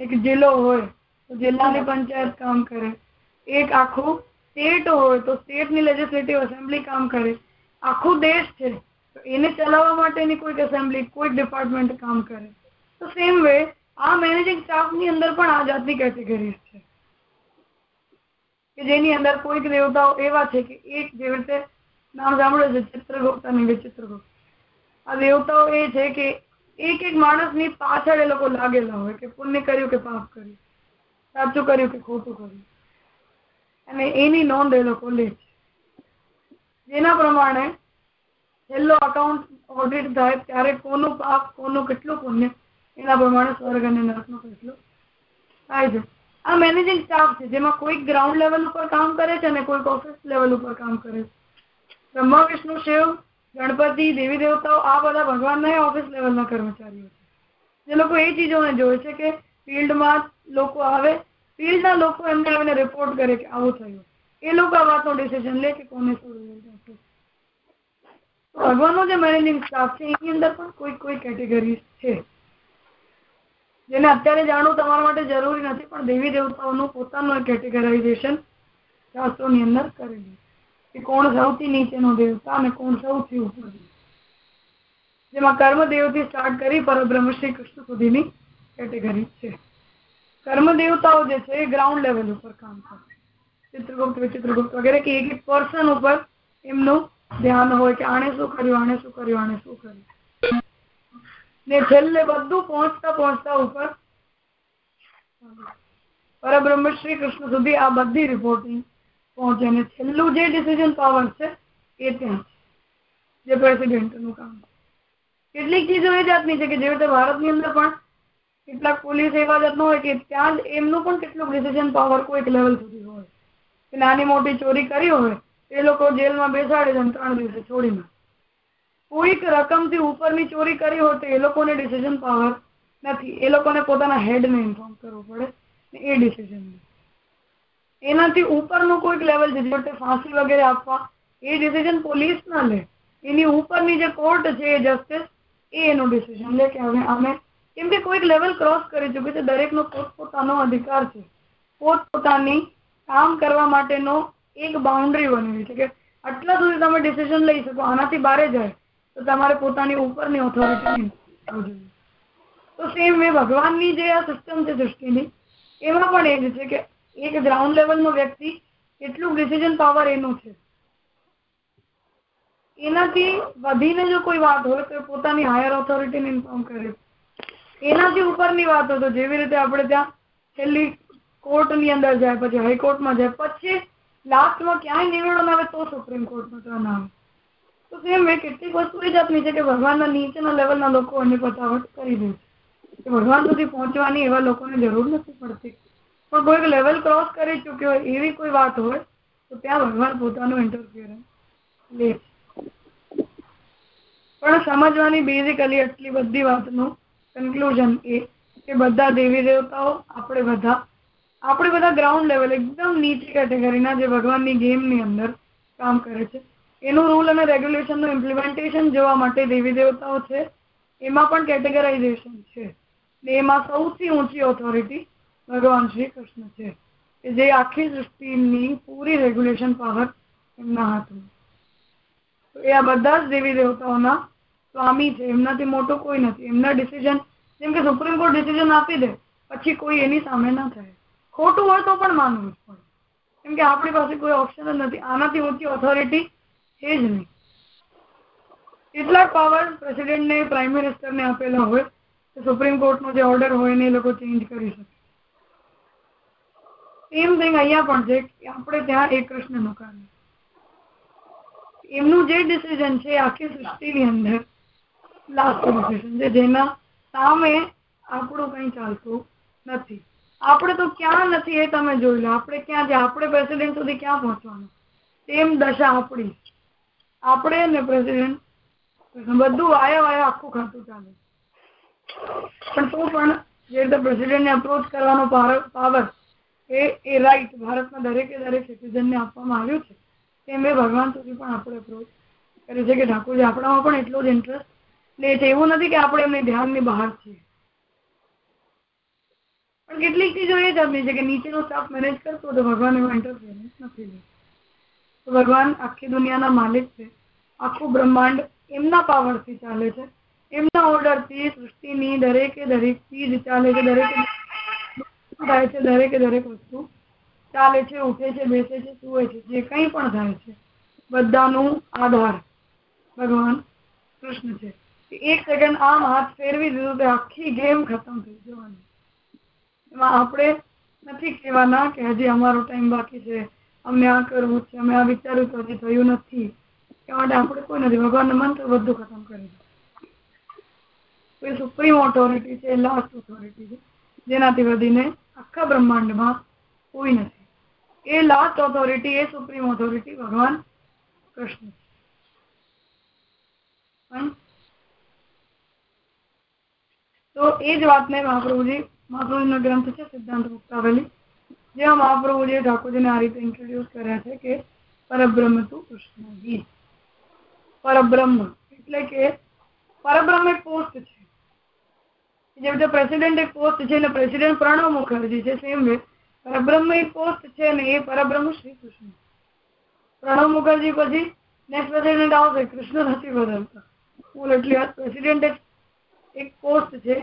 એક જિલ્લો હોય તો જિલ્લાની પંચાયત કામ કરે, એક આખું સ્ટેટ હોય તો સ્ટેટની લેજિસ્લેટિવ એસેમ્બલી કામ કરે. આખો દેશ છે તો એને ચલાવવા માટેની કોઈક એસેમ્બલી કોઈક ડિપાર્ટમેન્ટ કામ કરે. તો સેમ વે આ મેનેજિંગ સ્ટાફની અંદર પણ આ જાતની કેટેગરીઝ છે. કે જેની અંદર કોઈક દેવતાઓ એવા છે કે એક જેવી રીતે નામ સાંભળે છે ચિત્રગુપ્ત અને વિચિત્રગુપ્ત આ દેવતાઓ એ છે કે એક એક માણસની પાછળ એ લોકો લાગેલા હોય કે પુણ્ય કર્યું કે પાપ કર્યું, સાચું કર્યું કે ખોટું કર્યું. અને એની નોંધ એ લોકો લે છે. જેના પ્રમાણે છેલ્લો અકાઉન્ટ ઓડિટ થાય ત્યારે કોનું પાપ, કોનું કેટલું પુણ્ય, એના પ્રમાણે સ્વર્ગ અને નર્કનું કેટલું થાય છે. આ મેનેજિંગ સ્ટાફ છે, જેમાં કોઈક ગ્રાઉન્ડ લેવલ ઉપર કામ કરે છે અને કોઈક ઓફિસ લેવલ ઉપર કામ કરે છે. બ્રહ્મા, વિષ્ણુ, શિવ, ગણપતિ, દેવી દેવતાઓ, આ બધા ભગવાનના ઓફિસ લેવલના કર્મચારીઓ છે. જે લોકો એ ચીજોને જોવે છે કે ફિલ્ડમાં લોકો આવે, ફિલ્ડના લોકો એમને આવીને રિપોર્ટ કરે કે આવું થયું. એ લોકો આ વાતનો ડિસિઝન લે કે કોને છોડવું ભગવાનનો જે મેનેજિંગ સ્ટાફ છે, એની અંદર પણ કોઈ કોઈ કેટેગરી છે. જેને અત્યારે જાણવું તમારા માટે જરૂરી નથી, પણ દેવી દેવતાઓનું પોતાનું કેટેગરાઇઝેશન શાસ્ત્રોની અંદર કરેલું કે કોણ સૌથી નીચેનો દેવતા અને કોણ સૌથી ઉપર જેમાં કર્મદેવથી સ્ટાર્ટ કરી પરબ્રહ્મ શ્રી કૃષ્ણ સુધીની કેટેગરી છે. કર્મ દેવતાઓ જે છે એ ગ્રાઉન્ડ લેવલ ઉપર કામ કરે ચિત્રગુપ્ત, વિચિત્રગુપ્ત વગેરે કે એક એક પર્સન ઉપર એમનું ધ્યાન હોય કે આણે શું કર્યું આણે શું કર્યું આણે શું કર્યું. ને છેલ્લે બધું પહોંચતા પહોંચતા ઉપર પરબ્રહ્મ શ્રી કૃષ્ણ સુધી આ બધી રિપોર્ટિંગ પહોંચે અને છેલ્લું જે ડિસિઝન પાવર છે એ ત્યાં છે. જે પ્રેસિડેન્ટનું કામ. કેટલીક ચીજો એ જાતની છે કે જેવી રીતે ભારતની અંદર પણ કેટલાક પોલીસ એવા જાતનો હોય કે ત્યાં જ એમનું પણ કેટલું ડિસિઝન પાવર કોઈક લેવલ સુધી હોય. કે નાની મોટી ચોરી કરી હોય, એ લોકો જેલમાં બેસાડે છે ત્રણ દિવસે છોડી નાખે કોઈક રકમથી ઉપરની ચોરી કરી હોય તો એ લોકોને ડિસિઝન પાવર નથી. એ લોકોને પોતાના હેડને ઇન્ફોર્મ કરવું પડે એ ડિસિઝન એનાથી ઉપરનું કોઈક લેવલ છે જે ફાંસી વગેરે આપવા, એ ડિસિઝન પોલીસ ના લે. એની ઉપરની જે કોર્ટ છે, એ જસ્ટિસ એ એનું ડિસિઝન લે કે હવે અમે, કેમ કે કોઈક લેવલ ક્રોસ કરી ચૂક્યું છે, દરેકનો પોતપોતાનો અધિકાર છે. પોતપોતાની કામ કરવા માટેનો એક બાઉન્ડ્રી બનેલી છે કે આટલા સુધી તમે ડિસિઝન લઈ શકો, આનાથી બારે જાય. તો તમારે પોતાની ઉપરની ઓથોરિટી તો સેમ વે ભગવાનની જે આ સિસ્ટમ છે સૃષ્ટિની એમાં પણ એ છે કે એક ગ્રાઉન્ડ લેવલનો વ્યક્તિ કેટલું ડિસિઝન પાવર એનું છે. એનાથી વધીને જો કોઈ વાત હોય તો પોતાની હાયર ઓથોરિટીને ઇન્ફોર્મ કરે. એનાથી ઉપરની વાત હોય તો જેવી રીતે આપણે ત્યાં છેલ્લી કોર્ટની અંદર જાય, પછી હાઈકોર્ટમાં જાય, પછી લાસ્ટમાં ક્યાંય નિવેડો આવે તો સુપ્રીમ કોર્ટમાં ટર્ન આવે. તો વે કેટલીક વસ્તુ એ જાતની છે કે ભગવાનના નીચેના લેવલના લોકો અને પતાવટ કરી દે છે. ભગવાન સુધી પહોંચવાની એવા લોકોને જરૂર નથી પડતી. પણ કોઈક લેવલ ક્રોસ કરી ચૂક્યો હોય એવી કોઈ વાત હોય, તો ત્યાં ભગવાન પોતાનું ઇન્ટરફિયરન્સ લે. પણ સમજવાની બેઝિકલી આટલી બધી વાતનું કન્ક્લુઝન એ કે બધા દેવી દેવતાઓ આપણે બધા આપણે બધા ગ્રાઉન્ડ લેવલ એકદમ નીચી કેટેગરીના જે ભગવાનની ગેમની અંદર કામ કરે છે એનું રૂલ અને રેગ્યુલેશનનું ઇમ્પ્લિમેન્ટેશન જોવા માટે દેવી દેવતાઓ છે. એમાં પણ કેટેગરાઇઝેશન છે. ને એમાં સૌથી ઊંચી ઓથોરિટી ભગવાન શ્રી કૃષ્ણ છે. કે જે આખી સૃષ્ટિની પૂરી રેગ્યુલેશન પાવર એમના હાથમાં તો એ આ બધા જ દેવી દેવતાઓના સ્વામી છે. એમનાથી મોટો કોઈ નથી. એમના ડિસિઝન જેમ કે સુપ્રીમ કોર્ટ ડિસિઝન આપી દે, પછી કોઈ એની સામે ના થાય. ખોટું હોય તો પણ માનવું જ પડે. કેમ કે આપણી પાસે કોઈ ઓપ્શન જ નથી. આનાથી ઊંચી ઓથોરિટી છે જ નહીં. કેટલાક પાવર પ્રેસિડેન્ટને, પ્રાઇમ મિનિસ્ટરને આપેલા હોય, તો સુપ્રીમ કોર્ટનો જે ઓર્ડર હોય એ લોકો ચેન્જ કરી શકે. સેમ થિંગ અહીંયા પણ છે કે આપણે ત્યાં એ કૃષ્ણનું કાર્ય એમનું જે ડિસિઝન છે આખી સૃષ્ટિની અંદર લાસ્ટ ડિસિઝન છે, જેના સામે આપણું કંઈ ચાલતું નથી. આપણે તો ક્યાં નથી એ તમે જોઈ લો. આપણે ક્યાં છે? આપણે પ્રેસિડેન્ટ સુધી ક્યાં પહોંચવાનું? તેમ દશા આપણી આપણે ને પ્રેસિડેન્ટ બધું વાયા વાયા આખું ખાતું ચાલે. પણ તો પણ જે રીતે પ્રેસિડેન્ટને અપ્રોચ કરવાનો પાવર એ એ રાઈટ ભારતના દરેકે દરેક સિટીઝનને આપવામાં આવ્યું છે. તેમ એ ભગવાન સુધી પણ આપણે અપ્રોચ કરે છે કે ઠાકોરજી આપણામાં પણ એટલો જ ઇન્ટરેસ્ટ લે છે એવું નથી કે આપણે એમની ધ્યાનની બહાર છીએ. પણ કેટલીક ચીજો એ જ આપણી છે કે નીચેનો સ્ટાફ મેનેજ કરતો તો ભગવાન એવો ઇન્ટરફિયરન્સ નથી લે તો ભગવાન આખી દુનિયાના માલિક છે. આખું બ્રહ્માંડ એમના પાવરથી ચાલે છે. એમના ઓર્ડરથી સૃષ્ટિની દરેકે દરેક ચીજ ચાલે છે, દરેકે થાય છે, દરેકે દરેક વસ્તુ ચાલે છે, ઉઠે છે, બેસે છે, સુવે છે, જે કંઈ પણ થાય છે. બધાનું આધાર ભગવાન કૃષ્ણ છે. એક સેકન્ડ આમ હાથ ફેરવી દીધું તો આખી ગેમ ખતમ થઈ જવાની. એમાં આપણે નથી કહેવાના કે હજી અમારો ટાઈમ બાકી છે. અમને આ કરવું છે, અમે આ વિચાર્યું તો હજી થયું નથી. એ માટે આપણે કોઈ નથી, ભગવાનને મંત્ર બધું ખતમ કરી દીધું. સુપ્રીમ ઓથોરિટી છે લાસ્ટ ઓથોરિટી છે, જેનાથી વધીને આખા બ્રહ્માંડમાં કોઈ નથી. એ લાસ્ટ ઓથોરિટી એ સુપ્રીમ ઓથોરિટી ભગવાન કૃષ્ણ તો એ જ વાતને મહાપ્રભુજી, મહાપ્રભુજીનો ગ્રંથ છે, સિદ્ધાંત મુક્તાવલી. જેમાં મહાપ્રભુજી ઠાકોરજીને આ રીતે ઇન્ટ્રોડ્યુસ કર્યા છે કે પરબ્રહ્મ તું કૃષ્ણજી. પરબ્રહ્મ એટલે કે પરબ્રહ્મ એક પોસ્ટ છે. જેમ રીતે પ્રેસિડેન્ટ એક પોસ્ટ છે અને પ્રેસિડેન્ટ પ્રણવ મુખર્જી છે સેમ વે પરબ્રહ્મ એક પોસ્ટ છે અને એ પરબ્રહ્મ શ્રી કૃષ્ણ. પ્રણવ મુખર્જી પછી નેક્સ્ટ પ્રેસિડેન્ટ આવશે, કૃષ્ણ નથી બદલતા. બોલ એટલે પ્રેસિડેન્ટ એક પોસ્ટ છે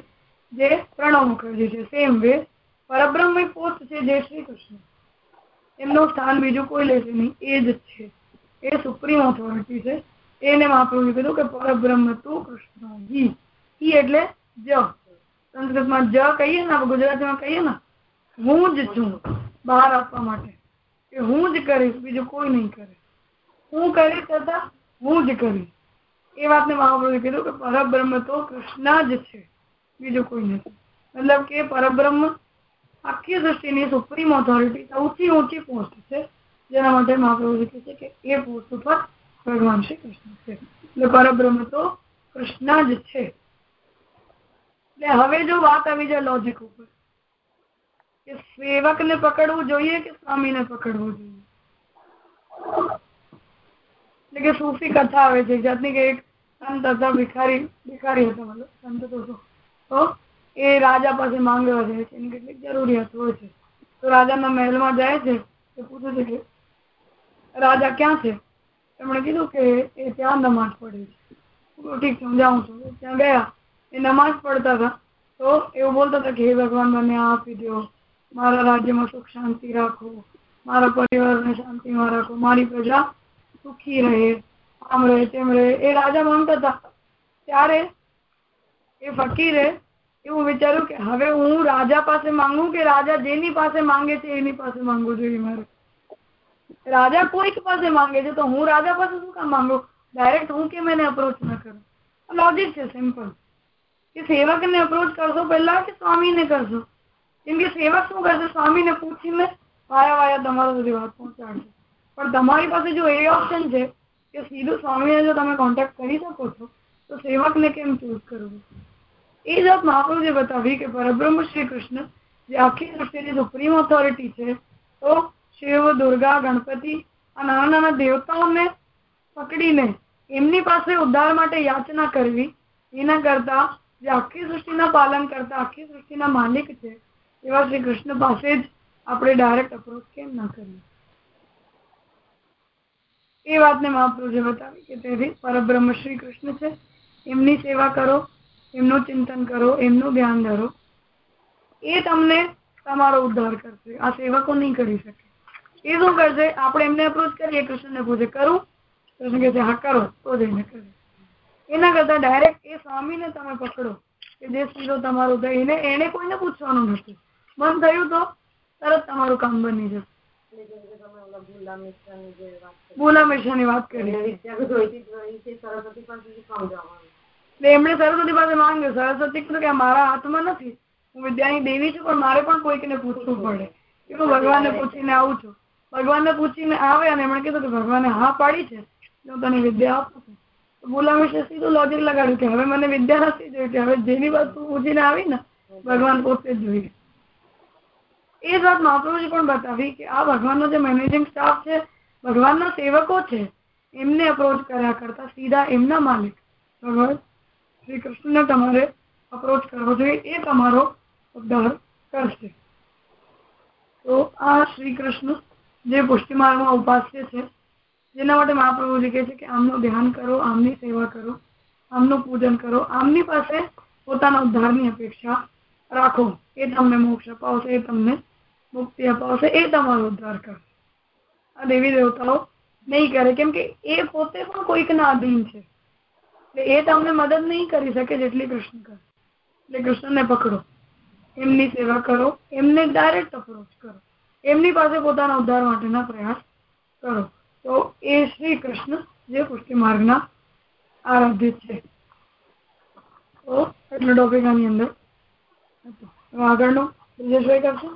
જે પ્રણવ મુખર્જી છે સેમ વે પરબ્રહ્મ પોસ્ટ છે જે શ્રી કૃષ્ણ એમનું સ્થાન બીજું કોઈ લેશે નહીં. એ જ છે. એ સુપ્રીમ ઓથોરિટી છે. એને મહાપ્રભુએ કીધું કે પરબ્રહ્મ તું કૃષ્ણ જી ઈ એટલે જ. સંસ્કૃતમાં જ કહીએ ને ગુજરાતીમાં કહીએ ને, હું જ છું. બહાર આપવા માટે. કે હું જ કરીશ, બીજું કોઈ નહીં કરે. હું કરીશ તથા હું જ કરીશ. એ વાતને મહાપ્રભુએ કીધું કે પરબ્રહ્મ તો કૃષ્ણ જ છે. બીજું કોઈ નથી. મતલબ કે પરબ્રહ્મ આખી દ્રષ્ટિની સુપ્રીમ ઓથોરિટી સૌથી ઊંચી પોસ્ટ છે, જેના માટે મહાપ્રભુ કહે છે કે એ પોસ્ટ ઉપર ભગવાન શ્રી કૃષ્ણ છે. એટલે પરબ્રહ્મ તો કૃષ્ણ જ છે. એટલે હવે જો વાત આવી જાય લોજિક ઉપર, કે સેવકને પકડવું જોઈએ કે સ્વામીને પકડવું જોઈએ? એટલે કે સૂફી કથા આવે છે, જાતની કે એક સંત હતા, ભિખારી ભિખારી હતા મતલબ સંત તો એ રાજા પાસે માંગવા જાય છે. એની કેટલીક જરૂરિયાત હોય છે. તો રાજાના મહેલમાં જાય છે તો પૂછે છે કે, રાજા ક્યાં છે? એમણે કીધું કે, એ ત્યાં નમાઝ પડે છે. ઠીક સમજાવું છું. ત્યાં ગયા. એ નમાઝ પડતા હતા. તો એવું બોલતા હતા કે, હે ભગવાન, મને આ આપી દો. મારા રાજ્યમાં સુખ શાંતિ રાખો. મારા પરિવારને શાંતિમાં રાખો. મારી પ્રજા સુખી રહે. આમ રહે તેમ રહે. એ રાજા માંગતા હતા. ત્યારે એ ફકીરે એવું વિચાર્યું કે હવે હું રાજા પાસે માંગુ કે રાજા જેની પાસે માંગે છે એની પાસે માંગવું જોઈએ મારે. રાજા કોઈક પાસે માંગે છે તો હું રાજા પાસે શું કામ માંગુ? ડાયરેક્ટ હું કેમ એને અપ્રોચ ન કરું? લોજિક છે સિમ્પલ કે સેવકને અપ્રોચ કરશો પહેલા કે સ્વામીને કરશો? કેમ કે સેવક શું કરશે? સ્વામીને પૂછીને વાયા વાયા તમારા સુધી વાત પહોંચાડશે. પણ તમારી પાસે જો એ ઓપ્શન છે કે સીધું સ્વામીને જો તમે કોન્ટેક્ટ કરી શકો છો, તો સેવકને કેમ ચૂઝ કરવું? એ જ વાત જે બતાવી કે પરબ્રહ્મ શ્રી કૃષ્ણ જે આખી સૃષ્ટિની સુપ્રીમ ઓથોરિટી છે, તો શિવ, દુર્ગા, ગણપતિ આ નાના નાના દેવતાઓને પકડીને એમની પાસે ઉદ્ધાર માટે યાચના કરવી, એના કરતા જે આખી સૃષ્ટિના પાલન કરતા, આખી સૃષ્ટિના માલિક છે, એવા શ્રી કૃષ્ણ પાસે જ આપણે ડાયરેક્ટ અપ્રોચ કેમ ના કરીએ? એ વાતને મહાપ્રુજે બતાવી કે તેથી પરબ્રહ્મ શ્રી કૃષ્ણ છે, એમની સેવા કરો એમનું ચિંતન કરો એમનું ધ્યાન ધરો. એ તમને તમારો ઉદ્ધાર કરશે. આ સેવકો નહીં કરી શકે. એ શું કરશે? આપણે એમને અપ્રોચ કરીએ કૃષ્ણને પૂછે કરું? કૃષ્ણ કહે છે હા કરો. તો જઈને કરે. એના કરતા ડાયરેક્ટ એ સ્વામીને તમે પકડો કે જે સીધો તમારું થાય એને એને કોઈને પૂછવાનું નથી. મન થયું તો તરત તમારું કામ બની જશે. એટલે જેમ કે તમે ઓલા ભૂલા મિશ્રાની જે વાત કરી. સરસ્વતી પાસે સમજાવવાનું એમણે સરસ્વતી પાસે માંગ્યું. સરસ્વતી કીધું કે મારા હાથમાં નથી. હું વિદ્યાની દેવી છું, પણ મારે પણ કોઈકને પૂછવું પડે. કે હું ભગવાનને પૂછીને આવું છું. ભગવાનને પૂછીને આવે અને એમણે કીધું કે ભગવાને હા પાડી છે. હું તને વિદ્યા આપું છું. તો વિશે સીધું લોજિક લગાડ્યું કે હવે મને વિદ્યા નથી જોઈતી. હવે જેની વસ્તુ પૂછીને આવી ને, ભગવાન પોતે જ જોઈએ એ વાત મહાપ્રભુજી પણ બતાવી કે આ ભગવાનનો જે મેનેજિંગ સ્ટાફ છે, ભગવાનના સેવકો છે, એમને અપ્રોચ કર્યા કરતા સીધા એમના માલિક. ભગવાન શ્રી કૃષ્ણને તમારે અપ્રોચ કરવો જોઈએ, એ તમારો ઉદ્ધાર કરશે. તો આ શ્રી કૃષ્ણ જે પુષ્ટિમાર્ગમાં ઉપાસ્ય છે, જેના માટે મહાપ્રભુજી કહે છે કે આમનું ધ્યાન કરો, આમની સેવા કરો, આમનું પૂજન કરો, આમની પાસે પોતાના ઉદ્ધારની અપેક્ષા રાખો. એ તમને મોક્ષ અપાવશે, એ તમને મુક્તિ અપાવશે, એ તમારો ઉદ્ધાર કરશે. આ દેવી દેવતાઓ નહીં કરે, કેમ કે એ પોતે પણ કોઈકના અધીન છે. એ તમને મદદ નહીં કરી શકે જેટલી કૃષ્ણ કરે. એટલે કૃષ્ણને પકડો. એમની સેવા કરો. એમને ડાયરેક્ટ અપ્રોચ કરો. એમની પાસે પોતાના ઉદ્ધાર માટેના પ્રયાસ કરો. તો એ શ્રી કૃષ્ણ જે પુષ્ટિ માર્ગના આરાધ્ય છે. તો એટલો ટોપિક આની અંદર આગળનો બ્રિજેશભાઈ કરશો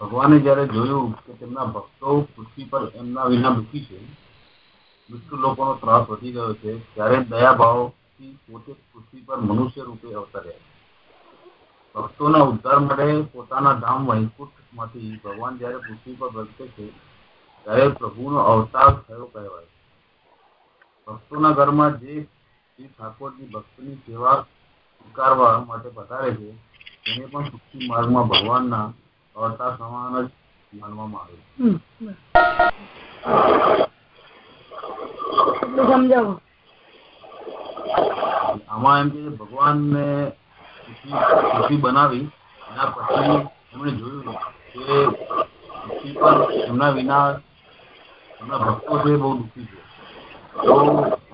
ભગવાને જયારે જોયું કે તેમના ભક્તો પૃથ્વી પર એમના વિના દુઃખી છે, મૃત્યુ લોકોનો ત્રાસ વધી ગયો છે, ત્યારે દયાભાવથી પોતે પૃથ્વી પર મનુષ્ય રૂપે અવતર્યા ભક્તોના ઉદ્ધાર માટે પોતાના ધામ વૈકુંઠમાંથી ભગવાન જયારે પૃથ્વી પર પ્રગટે છે, ત્યારે પ્રભુનો અવતાર થયો કહેવાય ભક્તોના ઘરમાં જે શ્રી ઠાકોરજી ભક્તની સેવા સ્વીકારવા માટે પધારે છે, તેને પણ સુખી માર્ગમાં ભગવાનના અવતાર સમાન જ માનવામાં આવે સમજાવો. આમાં એમ કે ભગવાન ને પૃથ્વી બનાવી એના પછી એમણે જોયું કે પૃથ્વી પર એમના વિના એમના ભક્તો છે બહુ દુઃખી છે. તો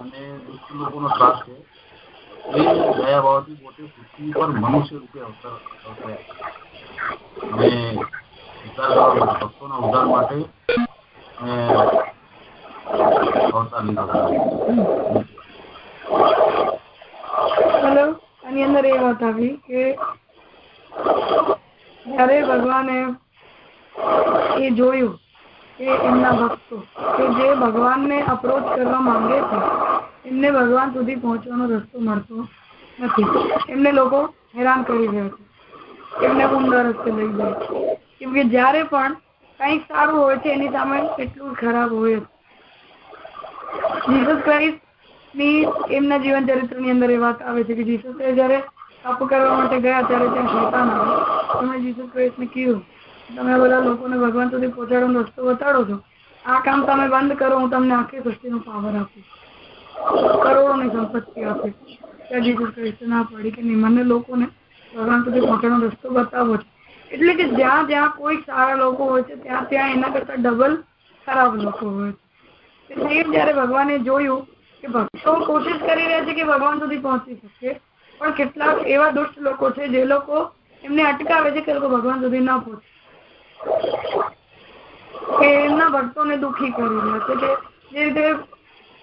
અને દુઃખી લોકોનો ત્રાસ છે. દયાભાવથી અંદર એ વાત આવી કે જ્યારે ભગવાને એ જોયું કે એમના ભક્તો કે જે ભગવાનને અપ્રોચ કરવા માંગે છે એમને ભગવાન સુધી પહોંચવાનો રસ્તો મળતો નથી. એમને લોકો હેરાન કરી રહ્યો છે. એમને ઊંડા રસ્તે લઈ જાય કેમ કે જ્યારે પણ કંઈક સારું હોય છે, એની સામે એટલું ખરાબ હોય જીસસ ક્રાઇસ્ટની એમના જીવન ચરિત્રની અંદર એ વાત આવે છે કે જીસસ જયારે તપ કરવા માટે ગયા ત્યારે ત્યાં શેતાન આવે તમે જીસસ ક્રાઇસ્ટ ને કીધું. તમે બધા લોકોને ભગવાન સુધી પહોંચાડવાનો રસ્તો બતાડો છો. આ કામ તમે બંધ કરો, હું તમને આખી સૃષ્ટિનો પાવર આપીશ કરોડોની સંપત્તિ આપીશ ત્યાં ક્રાઇસ્ટ ના પડી કે નહીં મને લોકોને ભગવાન સુધી પહોંચવાનો રસ્તો બતાવો છે. એટલે કે જ્યાં જ્યાં કોઈ સારા લોકો હોય છે, ત્યાં ત્યાં એના કરતા ડબલ ખરાબ લોકો હોય છે. એટલે જયારે ભગવાને જોયું કે ભક્તો કોશિશ કરી રહ્યા છે કે ભગવાન સુધી પહોંચી શકે, પણ કેટલાક એવા દુષ્ટ લોકો છે, જે લોકો એમને અટકાવે છે કે લોકો ભગવાન સુધી ના પહોંચે. કે એમના ભક્તોને દુઃખી કરી રહ્યા છે, કે જે રીતે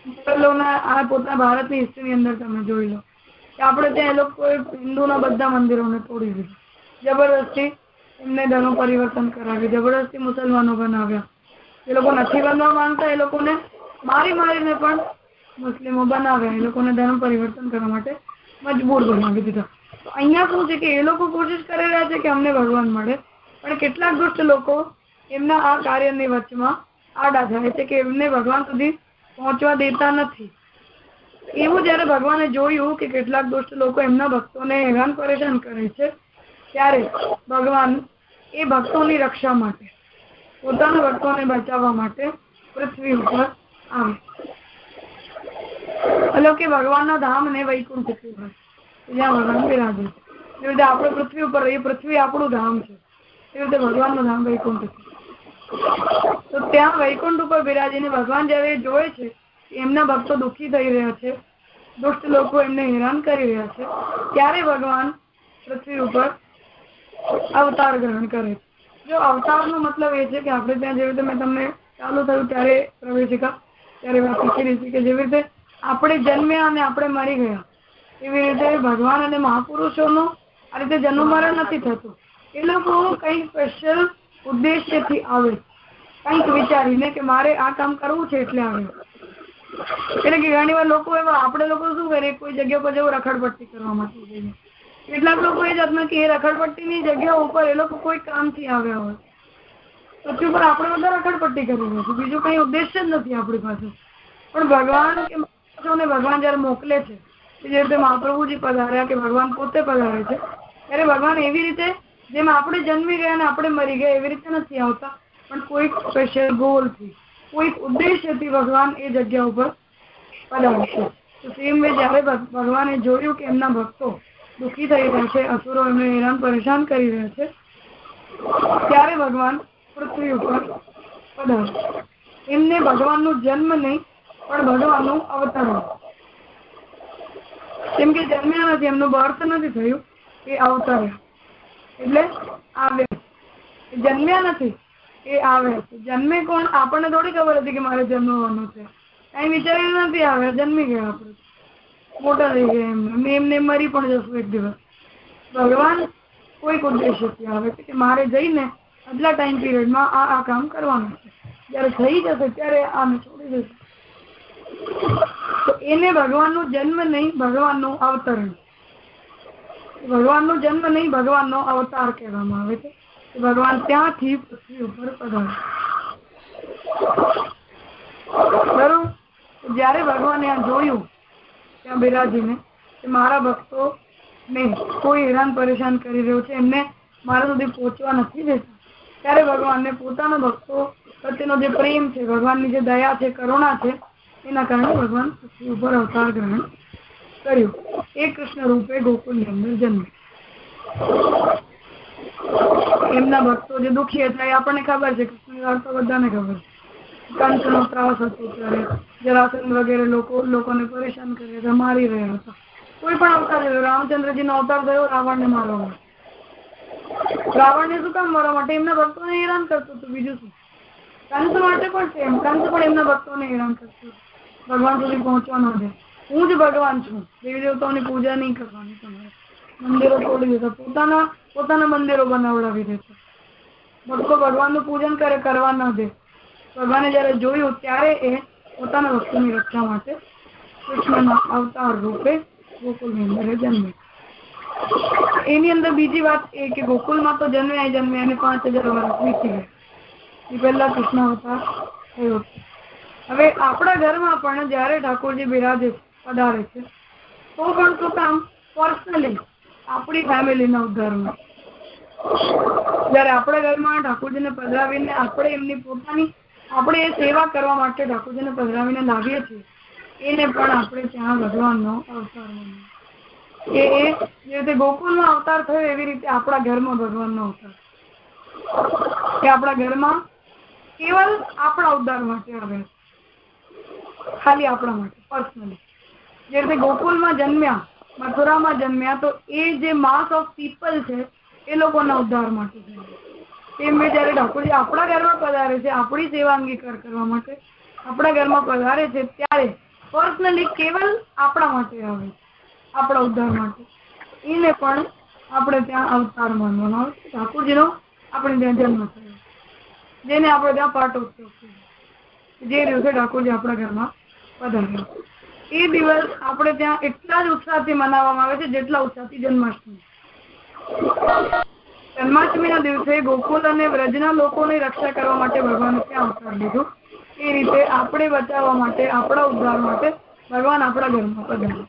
મુગલોના આ પોતાના ભારતની હિસ્ટ્રીની અંદર તમે જોઈ લો કે આપણે ત્યાં એ લોકોએ હિન્દુના બધા મંદિરોને તોડી દીધું. જબરદસ્તી એમને ધર્મ પરિવર્તન કરાવ્યું, જબરદસ્તી મુસલમાનો બનાવ્યા. એ લોકો નથી બનવા માંગતા, એ લોકોને મારી મારીને પણ મુસ્લિમો બનાવ્યા. એ લોકોને ધર્મ પરિવર્તન કરવા માટે મજબૂર બનાવી દીધા. તો અહીંયા શું છે કે એ લોકો કોશિશ કરી રહ્યા છે કે અમને ભગવાન મળે, પણ કેટલાક દુષ્ટ લોકો એમના આ કાર્યની વચમાં આડા થાય છે કે એમને ભગવાન સુધી પહોંચવા દેતા નથી. એવું જયારે ભગવાને જોયું કે કેટલાક દુષ્ટ લોકો એમના ભક્તોને હેરાન પરેશાન કરે છે, ત્યારે ભગવાન એ ભક્તોની રક્ષા માટે, પોતાના ભક્તોને બચાવવા માટે પૃથ્વી ઉપર આવે. એટલે કે ભગવાનના ધામ ને વૈકુંઠ કહેવાય. જ્યાં ભગવાન બિરાજે એવી રીતે આપણે પૃથ્વી ઉપર એ પૃથ્વી આપણું ધામ છે. એ રીતે ભગવાનનું ધામ વૈકુંઠ છે. તો ત્યાં વૈકુંઠ ઉપર બિરાજીને ભગવાન જયારે જોવે છે, એમના ભક્તો દુઃખી થઈ રહ્યા છે, દુષ્ટ લોકો એમને હેરાન કરી રહ્યા છે, ત્યારે ભગવાન પૃથ્વી ઉપર અવતાર ગ્રહણ કરે જો અવતારનો મતલબ એ છે કે આપણે ત્યાં જેવી રીતે મેં તમને ચાલુ થયું ત્યારે પ્રવેશિકા, ત્યારે વાત શીખેલી છે કે જેવી રીતે આપણે જન્મ્યા અને આપણે મરી ગયા, એવી રીતે ભગવાન અને મહાપુરુષોનું આ રીતે જન્મ મરણ નથી થતું. એ લોકો કઈ સ્પેશિયલ ઉદ્દેશ્યથી આવે. કંઈક વિચારીને કે મારે આ કામ કરવું છે એટલે આવે. એટલે કે ઘણી વાર લોકો એવા, આપણે લોકો શું કરીએ કોઈ જગ્યા પર જવું, રખડપટ્ટી કરવા માટે કેટલાક લોકો એ જાતના કે એ રખડપટ્ટીની જગ્યા ઉપર એ લોકો કોઈ કામથી આવ્યા હોય. પૃથ્વી ઉપર આપણે બધા રખડપટ્ટી કરવી હોય બીજું કઈ ઉદ્દેશ્ય જ નથી આપણી પાસે. પણ ભગવાન કે મનુષ્યોને ભગવાન જયારે મોકલે છે જે રીતે મહાપ્રભુજી પધાર્યા, કે ભગવાન પોતે પધારે છે, ત્યારે ભગવાન એવી રીતે જેમ આપણે જન્મી ગયા અને આપણે મરી ગયા એવી રીતે નથી આવતા. પણ કોઈક સ્પેશિયલ ગોલથી કોઈક ઉદ્દેશ્યથી ભગવાન એ જગ્યા ઉપર પધારશે. તો સેમ વે જયારે ભગવાને જોયું કે એમના ભક્તો દુઃખી થઈ રહ્યા છે, અસુરો એમને હેરાન પરેશાન કરી રહ્યા છે, ત્યારે ભગવાન પૃથ્વી ઉપર પધારશે. એમને ભગવાનનો જન્મ નહીં, પણ ભગવાનનું અવતરણ કેમ કે જન્મ્યા નથી, એમનું બર્થ નથી થયું, એ અવતર્યા એટલે આવે. જન્મ્યા નથી. એ આવે. જન્મે કોણ? આપણને થોડી ખબર હતી કે મારે જન્મવાનું છે. કઈ વિચારી નથી આવે. જન્મી ગયા આપણે. મોટા થઈ ગયા એમને એમને મરી પણ જશું એક દિવસ. ભગવાન કોઈક ઉદ્દેશ્યથી આવે છે કે મારે જઈને આટલા ટાઈમ પીરિયડમાં આ આ કામ કરવાનું છે. જયારે થઈ જશે ત્યારે આને છોડી દેશે. તો એને ભગવાનનો જન્મ નહીં, ભગવાનનું અવતરણ. ભગવાનનો જન્મ નહીં, ભગવાનનો અવતાર કહેવામાં આવે છે. ભગવાન ત્યાંથી પૃથ્વી ઉપર પધાર બરોબર જયારે ભગવાને આ જોયું, ત્યાં બિરાજીને કે મારા ભક્તો ને કોઈ હેરાન પરેશાન કરી રહ્યો છે, એમને મારા સુધી પહોંચવા નથી દેતા. ત્યારે ભગવાનને પોતાના ભક્તો પ્રત્યેનો જે પ્રેમ છે, ભગવાનની જે દયા છે, કરુણા છે, એના કારણે ભગવાન પૃથ્વી ઉપર અવતાર ગ્રહણ કર્યું. એ કૃષ્ણ રૂપે ગોકુળની અંદર જન્મ. એમના ભક્તો જે દુઃખી હતા, એ આપણને ખબર છે. કૃષ્ણની તો બધાને ખબર છે. કંસનો ત્રાસ હતો ત્યારે. જરાસંધ વગેરે લોકો, લોકોને પરેશાન કરી હતા મારી રહ્યા હતા. કોઈ પણ અવતાર રામચંદ્રજી નો અવતાર થયો રાવણને મારવા માટે. રાવણને શું કામ મારવા માટે? એમના ભક્તોને હેરાન કરતું હતો. બીજું શું? કંસ માટે પણ છે એમ. કંસ પણ એમના ભક્તોને હેરાન કરતું ભગવાન સુધી પહોંચવા ન દે. હું જ ભગવાન છું દેવી દેવતાઓની પૂજા નહીં કરવાની તમારે મંદિરો તોડી દેતા પોતાના પોતાના મંદિરો બનાવડાવી દેતા ભક્તો ભગવાનનું પૂજન કરે, કરવા ન દે। ભગવાને જયારે જોયું, ત્યારે એ પોતાના વસ્તુની રક્ષા માટે કૃષ્ણના અવતાર રૂપે ગોકુળની અંદર જન્મે એની અંદર બીજી વાત એ કે ગોકુલમાં તો જન્મે જન્મ્યા અને પાંચ હજાર વર્ષ વીતી ગયા. એ પહેલા કૃષ્ણ અવતાર થયો હવે આપણા ઘરમાં પણ જયારે ઠાકોરજી બિરાજે પધારે છે. તો શું કામ પર્સનલી આપણી ફેમિલીના ઉદ્ધારમાં જયારે આપણા ઘરમાં ઠાકોરજીને પધરાવીને આપણે એમની પોતાની, આપણે એ સેવા કરવા માટે ઠાકોરજીને પધરાવીને લાવીએ છીએ, એને પણ આપણે ત્યાં ભગવાનનો અવતાર માનીએ એ જે રીતે ગોકુળનો અવતાર થયો એવી રીતે આપણા ઘરમાં ભગવાનનો અવતાર. કે આપણા ઘરમાં કેવલ આપણા ઉદ્ધાર માટે આવે ખાલી આપણા માટે પર્સનલી જે રીતે ગોકુલમાં જન્મ્યા, મથુરામાં જન્મ્યા, તો એ જે માસ ઓફ પીપલ છે, એ લોકોના ઉદ્ધાર માટે મેં જયારે ઠાકોરજી આપણા ઘરમાં પધારે છે, આપણી સેવા અંગીકાર કરવા માટે આપણા ઘરમાં પધારે છે, ત્યારે પર્સનલી કેવલ આપણા માટે આવે આપણા ઉદ્ધાર માટે. એને પણ આપણે ત્યાં અવતાર માનવાનો આવે છે. ઠાકોરજીનો આપણે ત્યાં જન્મ થયો. જેને આપણે ત્યાં પાટોત્સવ જે દિવસે ઠાકોરજી આપણા ઘરમાં પધાર્યા એ દિવસ આપણે ત્યાં એટલા જ ઉત્સાહથી મનાવવામાં આવે છે જેટલા ઉત્સાહથી જન્માષ્ટમી. જન્માષ્ટમીના દિવસે ગોકુલ અને વ્રજના લોકોની રક્ષા કરવા માટે ભગવાન ત્યાં અવતાર લીધું? એ રીતે આપણે બચાવવા માટે, આપણા ઉદ્ધાર માટે ભગવાન આપણા ઘરમાં પધારે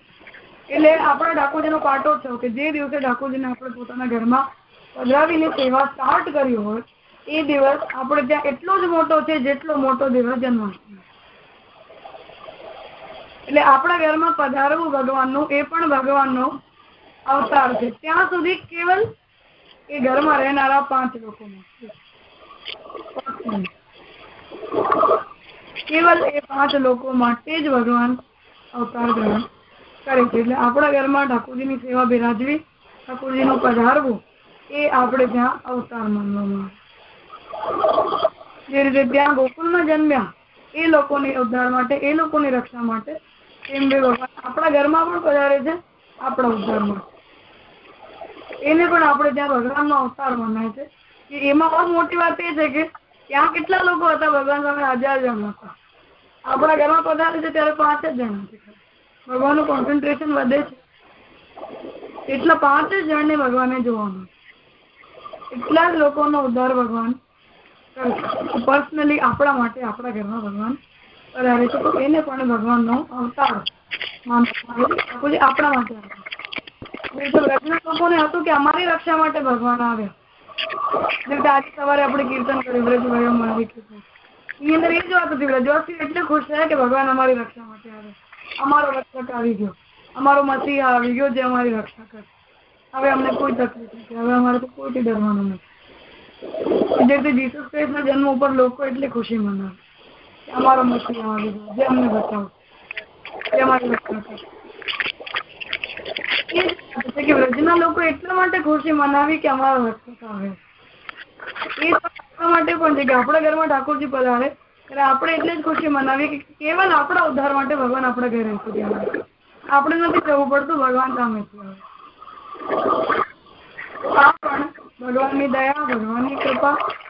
એટલે આપણા ઠાકોરજીનો પાટોત્સવ કે જે દિવસે ડાકોજીને આપણે પોતાના ઘરમાં પધરાવીને સેવા સ્ટાર્ટ કરી હોય, એ દિવસ આપણે ત્યાં એટલો જ મોટો છે જેટલો મોટો દિવસ જન્માષ્ટમી. એટલે આપણા ઘરમાં પધારવું ભગવાનનું, એ પણ ભગવાનનો અવતાર છે. ત્યાં સુધી કેવલ એ ઘરમાં રહેનારા પાંચ લોકોમાં કેવલ એ પાંચ લોકો માટે જ ભગવાન અવતાર ગ્રહણ કરે છે. એટલે આપણા ઘરમાં ઠાકોરજીની સેવા બિરાજવી, ઠાકોરજીનું પધારવું, એ આપણે ત્યાં અવતાર માનવામાં આવે. જે રીતે ત્યાં ગોકુલમાં જન્મ્યા, એ લોકોની ઉદ્ધાર માટે, એ લોકોની રક્ષા માટે એમ બે ભગવાન આપણા ઘરમાં પણ પધારે છે, આપણા ઉદ્ધાર એને પણ આપણે ત્યાં ભગવાનનો અવતાર મનાય છે. કે એમાં બહુ મોટી વાત એ છે કે, ત્યાં કેટલા લોકો હતા ભગવાન સામે હજાર જણ હતા. આપણા ઘરમાં પધારે છે ત્યારે પાંચ જ જણ ભગવાનનું કોન્સન્ટ્રેશન વધે છે. એટલા પાંચ જ જણને ભગવાને જોવાનું. એટલા જ લોકોનો ઉદ્ધાર ભગવાન પર્સનલી આપણા માટે, આપણા ઘરમાં ભગવાન પધારે છે એને પણ ભગવાનનો અવતાર માનવામાં આપણા માટે લોકોને હતું કે અમારી રક્ષા માટે ભગવાન આવ્યા. સવારે આપણે કીર્તન કર્યું વ્રજવાસી એટલે ખુશ થયા કે ભગવાન અમારી રક્ષા માટે આવે અમારો રક્ષક આવી ગયો. અમારો મસીહા આવી ગયો જે અમારી રક્ષા કરે. હવે અમને કોઈ તકલીફ નથી. હવે અમારે તો કોઈથી ડરવાનું નથી. જે રીતે જીસસ ક્રિસ્ટના જન્મ ઉપર લોકો એટલી ખુશી મનાવે. અમારો મસીહા આવી ગયો જે અમને બતાવો. જે અમારી જ છે. મનાવી એ આપણા એટલે જ ખુશી મનાવીએ કે કેવલ આપણા ઉદ્ધાર માટે ભગવાન આપણા ઘરે આપણે નથી જવું પડતું, ભગવાન સામેથી આવે આ પણ ભગવાનની દયા, ભગવાનની કૃપા એ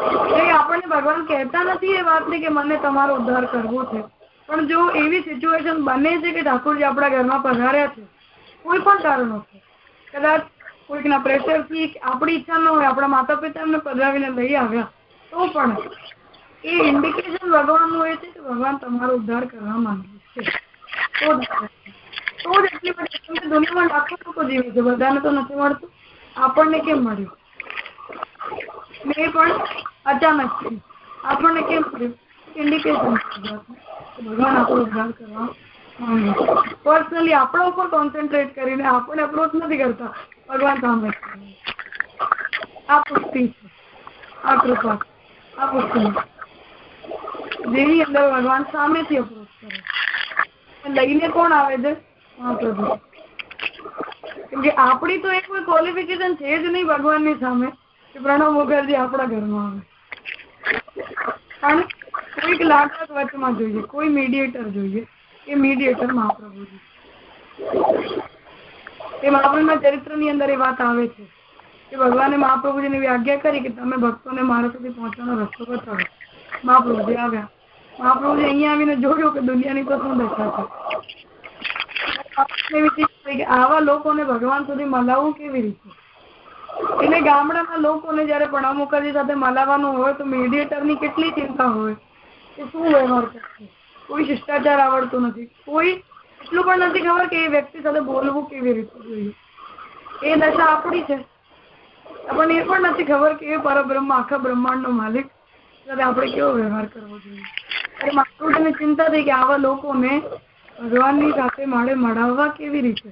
આપણને ભગવાન કહેતા નથી એ વાતની કે મને તમારો ઉદ્ધાર કરવો છે. પણ જો એવી સિચ્યુએશન બને છે કે ઠાકોરજી આપણા ઘરમાં પધાર્યા છે, કોઈ પણ કારણોસર કદાચ કોઈકના પ્રેશરથી આપણી ઈચ્છા ન હોય, આપણા માતા પિતા એમને પધરાવીને લઈ આવ્યા, તો પણ એ ઇન્ડિકેશન ભગવાનનું એ છે કે ભગવાન તમારો ઉદ્ધાર કરવા માંગે છે. તો તો જ એટલી બધી દુનિયામાં લાખો લોકો જીવે છે, બધાને તો નથી મળતું. આપણને કેમ મળ્યું? મેં પણ અચાનક આપણને કેમ મળ્યું ઇન્ડિકેશન ભગવાન આપણો ઉદ્ધાર કરવા. પર્સનલી આપણા ઉપર કોન્સન્ટ્રેટ કરીને આપણે અપ્રોચ નથી કરતા. ભગવાન સામે. આ પુષ્ટિ છે. આ કૃપા આ પુષ્ટિ જેની અંદર ભગવાન સામેથી અપ્રોચ કરે લઈને કોણ આવે છે? મહાપ્રભુ. કેમ કે આપણી તો એ કોઈ ક્વોલિફિકેશન છે જ નહીં ભગવાનની સામે કે પ્રણવ મુખર્જી આપણા ઘરમાં આવે. પણ કોઈક લાગત વચમાં જોઈએ, કોઈ મીડિયેટર જોઈએ, એ મીડિયેટર મહાપ્રભુજી. એ મહાપ્રભુના ચરિત્રની અંદર એ વાત આવે છે કે ભગવાને મહાપ્રભુજીને એવી આજ્ઞા કરી કે તમે ભક્તોને મારા સુધી પહોંચવાનો રસ્તો બતાવો. મહાપ્રભુજી આવ્યા. મહાપ્રભુજી અહીંયા આવીને જોયું કે દુનિયાની તો શું દશા છે? આવા લોકોને ભગવાન સુધી મલાવવું કેવી રીતે? એટલે ગામડાના લોકોને જયારે પ્રણવ મુખર્જી સાથે મલાવવાનું હોય તો મીડિયેટરની કેટલી ચિંતા હોય? કે શું વ્યવહાર કરશે? કોઈ શિષ્ટાચાર આવડતો નથી. કોઈ એટલું પણ નથી ખબર કે એ વ્યક્તિ સાથે બોલવું કેવી રીતે જોઈએ. એ દશા આપણી છે. આપણને એ પણ નથી ખબર કે એ પરબ્રહ્મ, આખા બ્રહ્માંડનો માલિક સાથે આપણે કેવો વ્યવહાર કરવો જોઈએ. અરે માતૃને ચિંતા થઈ કે આવા લોકોને ભગવાનની સાથે માળે મળાવવા કેવી રીતે?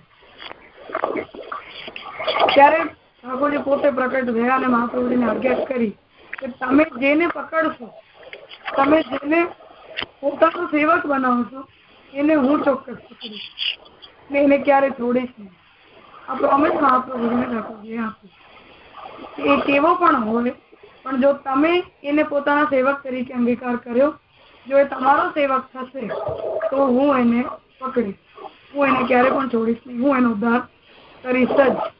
ત્યારે ઠાકોરજી પોતે પ્રકટ થયા અને મહાપ્રભુજીને અભ્યાસ કરી કે તમે જેને પકડશો, તમે જેને પોતાનો સેવક બનાવશો, એને હું ચોક્કસ પકડીશ. ને એને ક્યારે છોડીશ નહીં. આ પ્રોમિસ મહાપ્રભુજીને ઠાકોરજીએ આપી એ કેવો પણ હોય, પણ જો તમે એને પોતાના સેવક તરીકે અંગીકાર કર્યો, જો એ તમારો સેવક થશે, તો હું એને પકડીશ. હું એને ક્યારે પણ છોડીશ નહીં. હું એનો ઉદ્ધાર કરીશ જ.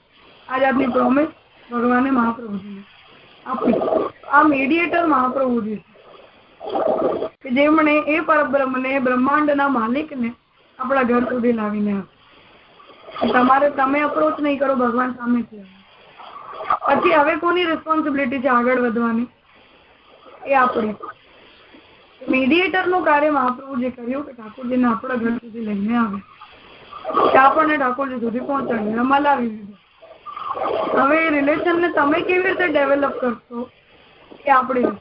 આ જાતની પ્રોમિસ ભગવાને મહાપ્રભુજીને આપી આ મીડિયેટર મહાપ્રભુજી કે જેમણે એ પરબ્રહ્મને બ્રહ્માંડના માલિકને આપણા ઘર સુધી લાવીને તમારે તમે અપ્રોચ નહીં કરો, ભગવાન સામે પછી હવે કોની રિસ્પોન્સિબિલિટી છે આગળ વધવાની? એ આપણી. મીડિયેટરનું કાર્ય મહાપ્રભુજી કર્યું કે ઠાકોરજીને આપણા ઘર સુધી લઈને આવે. આપણને ઠાકોરજી સુધી પહોંચાડી રમા દીધું હવે રિલેશન ને તમે કેવી રીતે ડેવલપ કરશો એ આપણી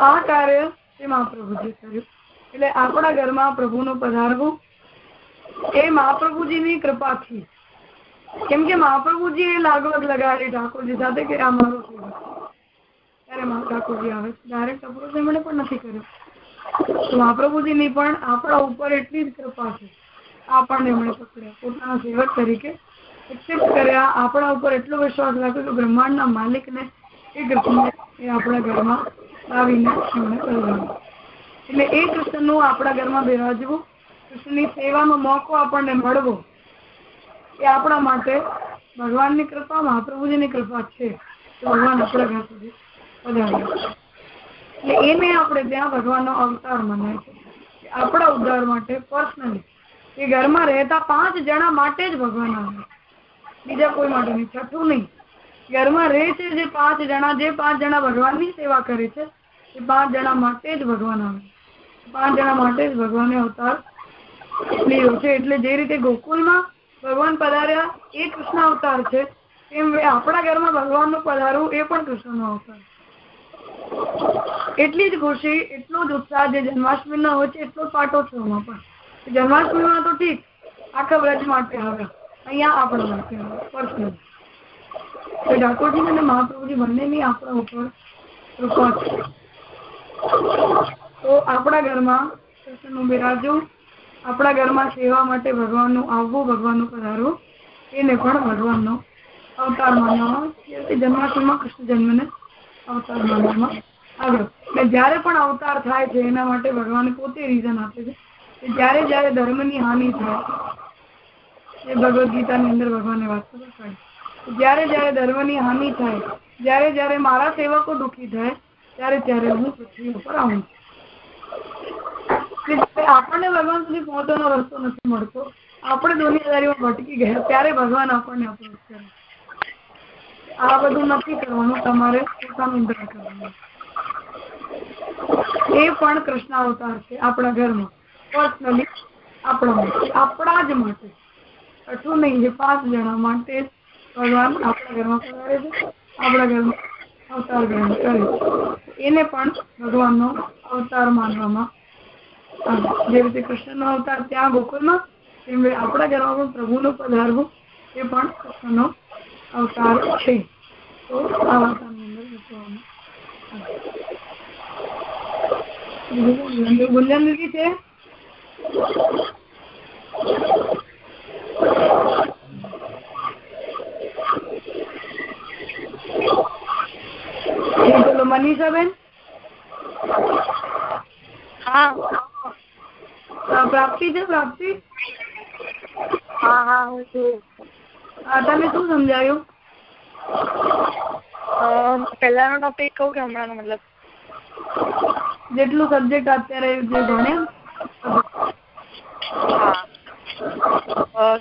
આ કાર્ય એ મહાપ્રભુજી કર્યું. એટલે આપણા ઘરમાં પ્રભુનું પધારવું એ મહાપ્રભુજીની કૃપાથી કેમ કે મહાપ્રભુજી એ લાગવગ લગાડી ઠાકોરજી સાથે કે આ મારો ત્યારે મા ઠાકોરજી આવે છે. ડાયરેક્ટ અપ્રોચ એમણે પણ નથી કર્યો. મહાપ્રભુજીની પણ આપણા ઉપર એટલી જ કૃપા છે. આપણને એમણે પકડ્યા પોતાના સેવક તરીકે એક્સેપ્ટ કર્યા. આપણા ઉપર એટલો વિશ્વાસ રાખ્યો કે બ્રહ્માંડના માલિકને એ કૃષ્ણને એ આપણા ઘરમાં લાવીને એમણે કરવાનું. એટલે એ કૃષ્ણનું આપણા ઘરમાં બિરાજવું, કૃષ્ણની સેવાનો મોકો આપણને મળવો, એ આપણા માટે ભગવાનની કૃપા, મહાપ્રભુજીની કૃપા છે તો ભગવાન આપણા ઘર સુધી પધાર્યા એટલે એને આપણે ત્યાં ભગવાનનો અવતાર મનાય છે. આપણા ઉદ્ધાર માટે પર્સનલી એ ઘરમાં રહેતા પાંચ જણા માટે જ ભગવાન આવે. બીજા કોઈ માટે નહીં છઠ્ઠું નહીં. ઘરમાં રહે છે જે પાંચ જણા, જે પાંચ જણા ભગવાનની સેવા કરે છે, એ પાંચ જણા માટે જ ભગવાન આવે. પાંચ જણા માટે જ ભગવાને અવતાર લીધો છે. એટલે જે રીતે ગોકુલમાં ભગવાન પધાર્યા, એ કૃષ્ણ અવતાર છે. એમ આપણા ઘરમાં ભગવાનનું પધારવું એ પણ કૃષ્ણનો અવતાર. એટલી જ ખુશી, એટલો જ ઉત્સાહ જે જન્માષ્ટમીનો હોય છે, એટલો જ પાટોત્સવમાં પણ. જન્માષ્ટમીમાં તો ઠીક. આખા વ્રજ માટે આવે અહીંયા આપણા માટે આવે પર્સનલ ઠાકોરજી અને મહાપ્રભુજી બંનેની આપણા ઉપર કૃપા છે. તો આપણા ઘરમાં કૃષ્ણનું બિરાજવું આપણા ઘરમાં સેવા માટે ભગવાનનું, આવવું ભગવાનનું પધારવું એને પણ ભગવાનનો અવતાર માનવામાં જન્માષ્ટમીમાં કૃષ્ણ જન્મને અવતાર માનવામાં આવ્યો એટલે જ્યારે પણ અવતાર થાય છે, એના માટે ભગવાન પોતે રીઝન આપે છે. કે જ્યારે જ્યારે ધર્મની હાનિ થાય, એ ભગવદ્ ગીતાની અંદર ભગવાને વાત કરી જ્યારે જ્યારે ધર્મની હાનિ થાય, જ્યારે જ્યારે મારા સેવકો દુઃખી થાય, ત્યારે ત્યારે હું પૃથ્વી ઉપર આવું આપણને ભગવાન સુધી પહોંચવાનો રસ્તો નથી મળતો, આપણે દુનિયાદારીમાં ભટકી ગયા, ત્યારે ભગવાન આપણને અપ્રોચ કરે. આ બધું નથી કરવાનું તમારે પોતાનું કરવાનું. એ પણ કૃષ્ણ અવતાર છે, આપણા ઘરમાં. પર્સનલી આપણા માટે, આપણા જ માટે. અઠું નહીં, જે પાંચ જણા માટે ભગવાન આપણા ઘરમાં પધારે છે, આપણા ઘરમાં અવતાર ગ્રહણ કરે એને પણ ભગવાનનો અવતાર માનવામાં આવે. જે રીતે કૃષ્ણનો અવતાર ત્યાં ગોકુલમાં તેમ આપણા ઘરમાં પણ પ્રભુનું પધારવું એ પણ કૃષ્ણનો અવતાર છે. તો આ વાર્તાની અંદર દીદી છે? મનીષાબેન હા. પ્રાપ્તિ છે પ્રાપ્તિ? હા હા હું છું. તમે શું સમજાયું પહેલાનો ટોપિક કહું કે હમણાંનો મતલબ? જેટલું સબ્જેક્ટ અત્યારે જે ભણ્યા?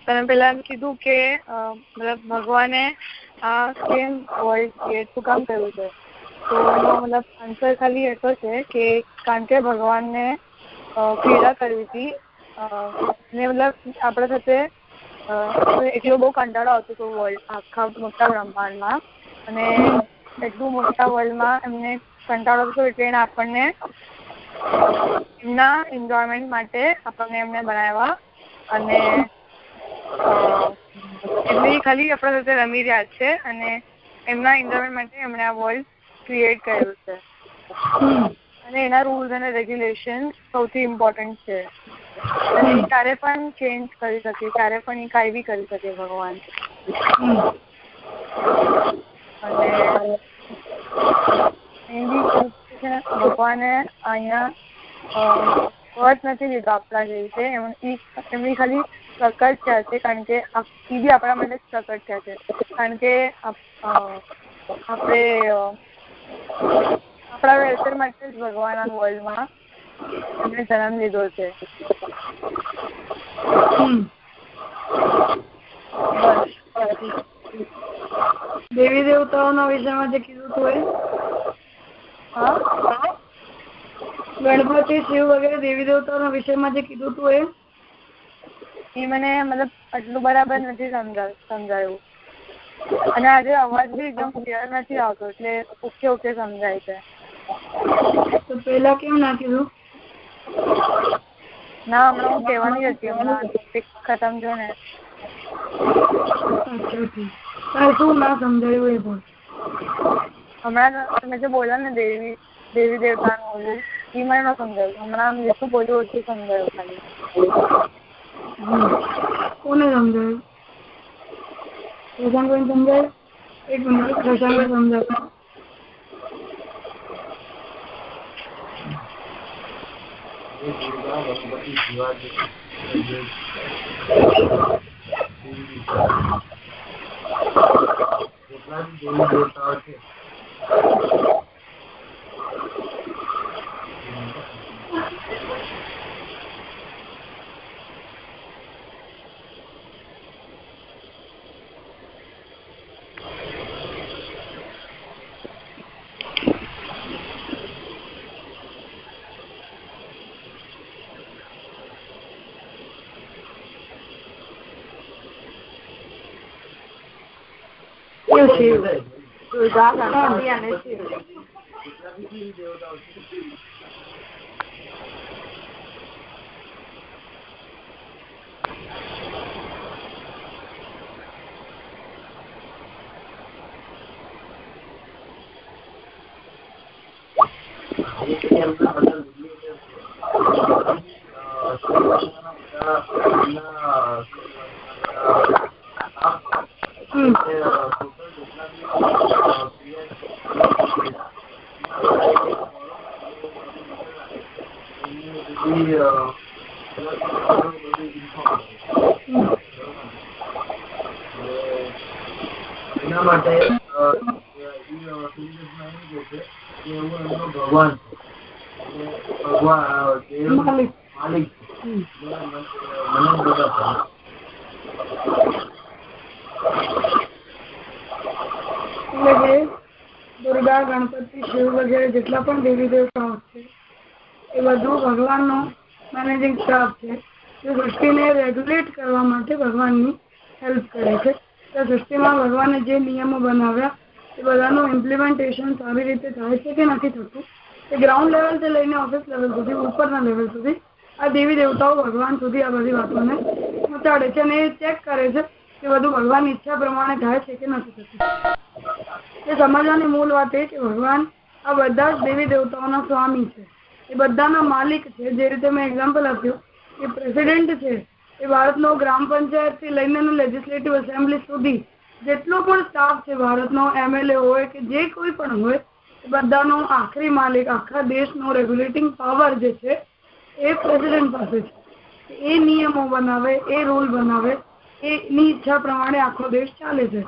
તમે પેલા કીધું કે મતલબ ભગવાને આ કેમ વર્લ્ડ ક્રિએટ શું કામ કર્યું છે? તો એનો મતલબ આન્સર ખાલી એટલો છે કે કારણ કે ભગવાનને પીડા કરવી હતી ને મતલબ આપણા સાથે એટલો બહુ કંટાળો આવતો હતો વર્લ્ડ આખા મોટા બ્રહ્માંડમાં. અને એટલું મોટા વર્લ્ડમાં એમને કંટાળો હતો એટલે એણે આપણને એમના એન્જોયમેન્ટ માટે આપણને એમને બનાવ્યા અને એટલે ખાલી આપણા સાથે રમી રહ્યા છે અને એમના એન્જોયમેન્ટ માટે એમણે આ વર્લ્ડ ક્રિએટ કર્યું છે. અને એના રૂલ્સ અને રેગ્યુલેશન સૌથી ઇમ્પોર્ટન્ટ છે. અને ક્યારે પણ ચેન્જ કરી શકે, ક્યારે પણ એ કાંઈ બી કરી શકે ભગવાન. અને એ છે ભગવાને અહીંયા વર્ત નથી લીધો આપણા રીતે એમની ખાલી પ્રકટ થયા છે, કારણ કે બી આપણા માટે પ્રકટ થયા છે. કારણ કે આપણે આપણા વેલફેર માટે જ ભગવાન આ વર્લ્ડમાં એમણે જન્મ લીધો છે. દેવી દેવતાઓના વિષયમાં જે કીધું હતું એ? ગણપતિ શિવ વગેરે દેવી દેવતાઓના વિષયમાં જે કીધું હતું એ? એ મને મતલબ આટલું બરાબર નથી સમજા સમજાયું. અને આજે અવાજ બી એકદમ ક્લિયર નથી આવતો એટલે ઓકે ઓકે સમજાય છે. તો પેલા કેમ ના કીધું? ના હમણાં હું કહેવાની હતી હમણાં ખતમ જો ને. શું ના સમજાયું એ બોલ હમણાં તમે જે બોલ્યા ને દેવી દેવી દેવતાનું ઓલું એ મને ન સમજાયું. હમણાં જેટલું બોલ્યું ઓછું સમજાયું ખાલી. કોને સમજાયું? શશાંકભાઈ સમજાયું? એક મિનિટ શશાંકભાઈ સમજાવ જેટલા બી દેવી દેવતાઓ છે કેવું છે દુર્ગા ગણપતિ અને શિવ જેટલા બી દેવી દેવતાઓ છે ભગવાન છું એટલે ભગવાન અ, દેવ માલિક. માલિક હમ. છું ને મને મને જ બધા ભરે છે. એટલે કે દુર્ગા ગણપતિ શિવ વગેરે જેટલા પણ દેવી દેવતાઓ છે. એ બધું ભગવાનનો મેનેજિંગ સ્ટાફ છે, એ સૃષ્ટિને રેગ્યુલેટ કરવા માટે ભગવાનની હેલ્પ કરે છે. તો સૃષ્ટિમાં ભગવાને જે નિયમો બનાવ્યા, એ બધાનું ઇમ્પ્લિમેન્ટેશન સારી રીતે થાય છે કે નથી થતું? એ ગ્રાઉન્ડ લેવલથી લઈને ઓફિસ લેવલ સુધી, ઉપરના લેવલ સુધી, આ દેવી દેવતાઓ ભગવાન સુધી આ બધી વાતોને પહોંચાડે છે અને એ ચેક કરે છે કે બધું ભગવાનની ઈચ્છા પ્રમાણે થાય છે કે નથી થતું. એ સમજવાની મૂળ વાત એ કે ભગવાન આ બધા જ દેવી દેવતાઓના સ્વામી છે. એ બધાના માલિક છે. જે રીતે મેં એક્ઝામ્પલ આપ્યું કે પ્રેસિડેન્ટ છે. એ ભારતનો ગ્રામ પંચાયતથી લઈને લેજિસ્લેટિવ એસેમ્બલી સુધી જેટલો પણ સ્ટાફ છે ભારતનો એમએલએ હોય કે જે કોઈ પણ હોય, એ બધાનો આખરી માલિક, આખા દેશનો રેગ્યુલેટિંગ પાવર જે છે, એ પ્રેસિડેન્ટ પાસે છે. એ નિયમો બનાવે, એ રૂલ બનાવે, એની ઈચ્છા પ્રમાણે આખો દેશ ચાલે છે.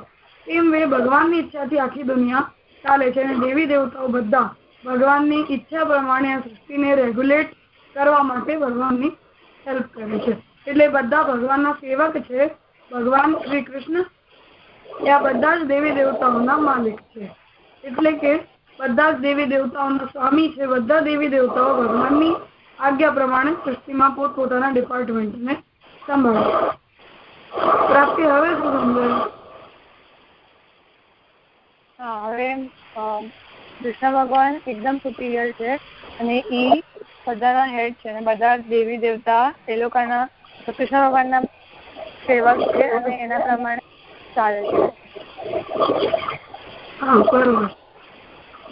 એમ એ ભગવાનની ઈચ્છાથી આખી દુનિયા ચાલે છે અને દેવી દેવતાઓ બધા ભગવાનની ઈચ્છા પ્રમાણે આ સૃષ્ટિને રેગ્યુલેટ કરવા માટે ભગવાનની હેલ્પ કરે છે. એટલે બધા ભગવાનના સેવક છે ભગવાન શ્રી કૃષ્ણ. એ આ બધા જ દેવી દેવતાઓના માલિક છે. એટલે કે બધા જ દેવી દેવતાઓના સ્વામી છે, બધા દેવી દેવતાઓ ભગવાનની આજ્ઞા પ્રમાણે સૃષ્ટિમાં પોતપોતાના ડિપાર્ટમેન્ટને સંભાળે પ્રાપ્તિ હવે શું સમજાયું? હવે કૃષ્ણ ભગવાન એકદમ સુપિરિયર છે અને એ બધાના હેડ છે અને બધા દેવી દેવતા એ લોકોના કૃષ્ણ ભગવાનના સેવક છે અને એના પ્રમાણે ચાલે છે.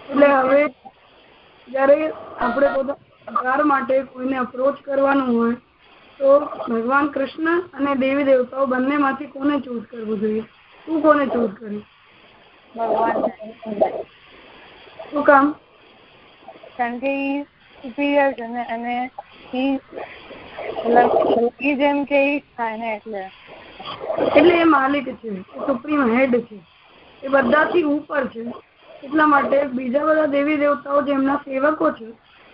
એટલે હવે જ્યારે આપણે ઉદ્ધાર માટે કોઈને અપ્રોચ કરવાનું હોય, તો ભગવાન કૃષ્ણ અને દેવી દેવતાઓ બંનેમાંથી કોને ચૂઝ કરવું જોઈએ? તું કોને ચૂઝ કરીશ ભગવાન શું કામ? કારણ કે એ સુપિરિયર છે ને અને એ જેમ કે એ થાય ને એટલે. એટલે એ માલિક છે સુપ્રીમ હેડ છે. એ બધાથી ઉપર છે. એટલા માટે બીજા બધા દેવી દેવતાઓ જે એમના સેવકો છે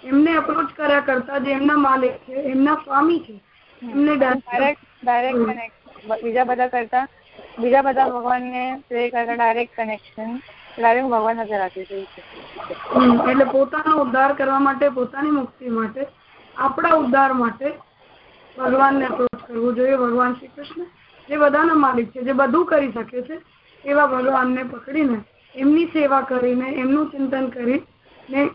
એમને અપ્રોચ કર્યા કરતા જે એમના માલિક છે એમના સ્વામી છે એમને ડાયરેક્ટ ડાયરેક્ટ બીજા બધા કરતા બીજા બધા ભગવાનને પ્રે કરતા ડાયરેક્ટ કનેક્શન ડાયરેક્ટ ભગવાન સાથે રાખી છે. એટલે પોતાનો ઉદ્ધાર કરવા માટે, પોતાની મુક્તિ માટે, આપણા ઉદ્ધાર માટે ભગવાનને અપ્રોચ કરવું જોઈએ, ભગવાન શ્રી કૃષ્ણ જે બધાના માલિક છે, જે બધું કરી શકે છે, એવા ભગવાનને પકડીને, એમની સેવા કરીને, એમનું ચિંતન કરી ને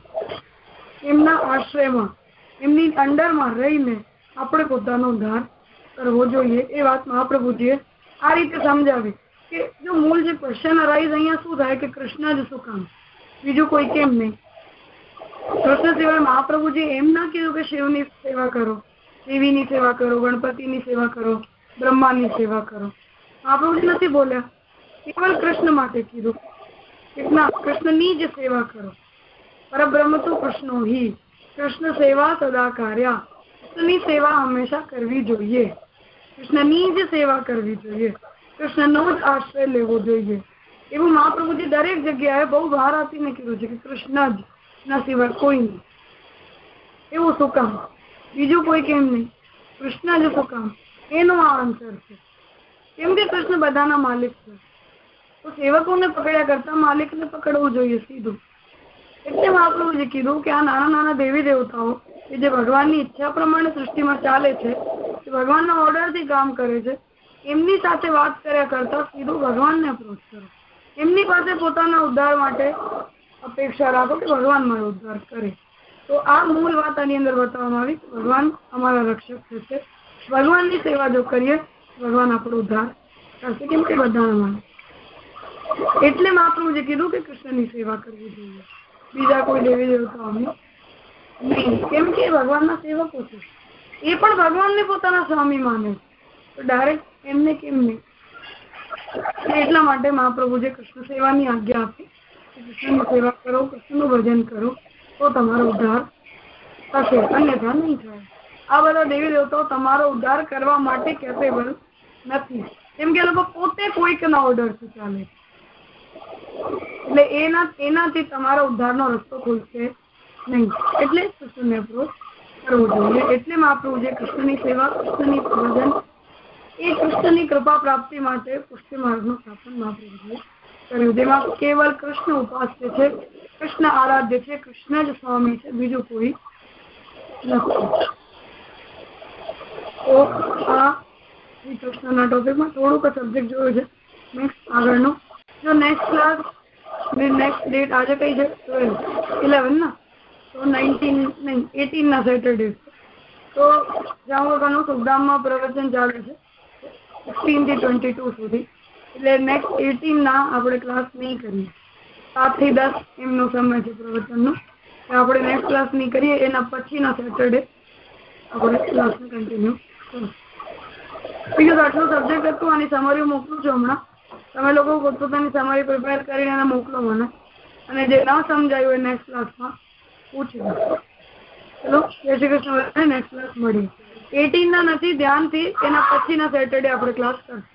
એમના આશ્રયમાં, એમની અંડરમાં રહીને, આપણે પોતાનો ઉદ્ધાર કરવો જોઈએ. એ વાત મહાપ્રભુજીએ આ રીતે સમજાવી કે જો મૂળ જે ક્વેશ્ચન અરાઈઝ અહીંયા શું થાય કે કૃષ્ણ જ શું કામ બીજું કોઈ કેમ નહીં કૃષ્ણ સિવાય મહાપ્રભુજી એમ ના કીધું કે શિવની સેવા કરો દેવીની સેવા કરો ગણપતિની સેવા કરો બ્રહ્માની સેવા કરો મહાપ્રભુજી નથી બોલ્યા કેવલ કૃષ્ણ માટે કીધું કે ના કૃષ્ણની જ સેવા કરો પરબ્રહ્મ તો કૃષ્ણો હિ કૃષ્ણ સેવા સદા કાર્યા કૃષ્ણની સેવા હંમેશા કરવી જોઈએ કૃષ્ણની જ સેવા કરવી જોઈએ. કૃષ્ણનો જ આશ્રય લેવો જોઈએ. એવું મહાપ્રભુજી દરેક જગ્યાએ બહુ ભાર આપીને કીધું છે કે કૃષ્ણ જ ના સિવાય કોઈ નહીં. એવું શું કામ? બીજું કોઈ કેમ નહીં? કૃષ્ણ જ શું કામ? એનો આ આન્સર છે. કેમ કે કૃષ્ણ બધાના માલિક છે. તો સેવકોને પકડ્યા કરતા માલિકને પકડવું જોઈએ સીધું. એટલે મહાપ્રભુજી કીધું કે આ નાના નાના દેવી દેવતાઓ કે જે ભગવાનની ઈચ્છા પ્રમાણે સૃષ્ટિમાં ચાલે છે ભગવાનના ઓર્ડરથી કામ કરે છે, એમની સાથે વાત કર્યા કરતા સીધું ભગવાનને અપ્રોચ કરો. એમની પાસે પોતાના ઉદ્ધાર માટે અપેક્ષા રાખો કે ભગવાન મારો ઉદ્ધાર કરે. તો આ મૂળ વાત આની અંદર બતાવવામાં આવી ભગવાન અમારા રક્ષક છે ભગવાનની સેવા જો કરીએ, ભગવાન આપણો ઉદ્ધાર કરશે કેમ કે બધાના માને. એટલે મહાપ્રભુજે કીધું કે કૃષ્ણની સેવા કરવી જોઈએ. બીજા કોઈ દેવી દેવતાઓની કેમ કે ભગવાનના સેવકો છે. એ પણ ભગવાનને પોતાના સ્વામી માને તો ડાયરેક્ટ એમને કેમ નહીં? એટલા માટે મહાપ્રભુજે કૃષ્ણ સેવાની આજ્ઞા આપી કૃષ્ણની સેવા કરો, કૃષ્ણનું ભજન કરો, તો તમારો ઉદ્ધાર થશે. અન્યથા નહીં થાય. આ બધા દેવી દેવતાઓ તમારો ઉદ્ધાર કરવા માટે કેપેબલ નથી. કેમ કે લોકો પોતે કોઈકના ઓર્ડરથી ચાલે એટલે એના એનાથી તમારો ઉદ્ધારનો રસ્તો ખુલશે નહીં. એટલે કૃષ્ણને અપ્રોચ કરવો જોઈએ. એટલે મહાપ્રભુજે કૃષ્ણની સેવા, કૃષ્ણની ભજન. એ કૃષ્ણની કૃપા પ્રાપ્તિ માટે પુષ્ટિ માર્ગનું સ્થાપન મહાપ્રભુએ કર્યું. જેમાં કેવલ કૃષ્ણ ઉપાસ્ય છે, કૃષ્ણ આરાધ્ય છે, કૃષ્ણ જ સ્વામી છે, બીજું કોઈ નથી. આ શ્રી કૃષ્ણના ટોપિકમાં થોડુંક સબ્જેક્ટ જોયું છે. નેક્સ્ટ આગળનું જો નેક્સ્ટ ક્લાસ નેક્સ્ટ ડેટ આજે કઈ છે ટ્વેલ્વ ઇલેવન ના તો નાઇન્ટીન નહીં એટીન ના સેટરડે તો જ્યાં સુખધામમાં પ્રવચન ચાલે છે સિક્સટીનથી ટ્વેન્ટી ટુ સુધી એટલે નેક્સ્ટ એટીન ના આપણે ક્લાસ નહીં કરીએ સાતથી દસ એમનો સમય છે પ્રવચનનો। આપણે નેક્સ્ટ ક્લાસ નહીં કરીએ, એના પછીના સેટરડે આપણે ક્લાસને કન્ટિન્યુ કરીએ. બીજું આટલું સબ્જેક્ટ હતું અને સમરી મોકલું છું હમણાં. તમે લોકો પોતપોતાની સમરી પ્રિપેર કરીને એને મોકલો મને. અને જે ન સમજાયું હોય નેક્સ્ટ ક્લાસમાં પૂછી ચલો, જય શ્રી કૃષ્ણ નેક્સ્ટ ક્લાસ મળીએ. એટીનના નથી, ધ્યાનથી એના પછીના સેટરડે આપણે ક્લાસ કરીશું.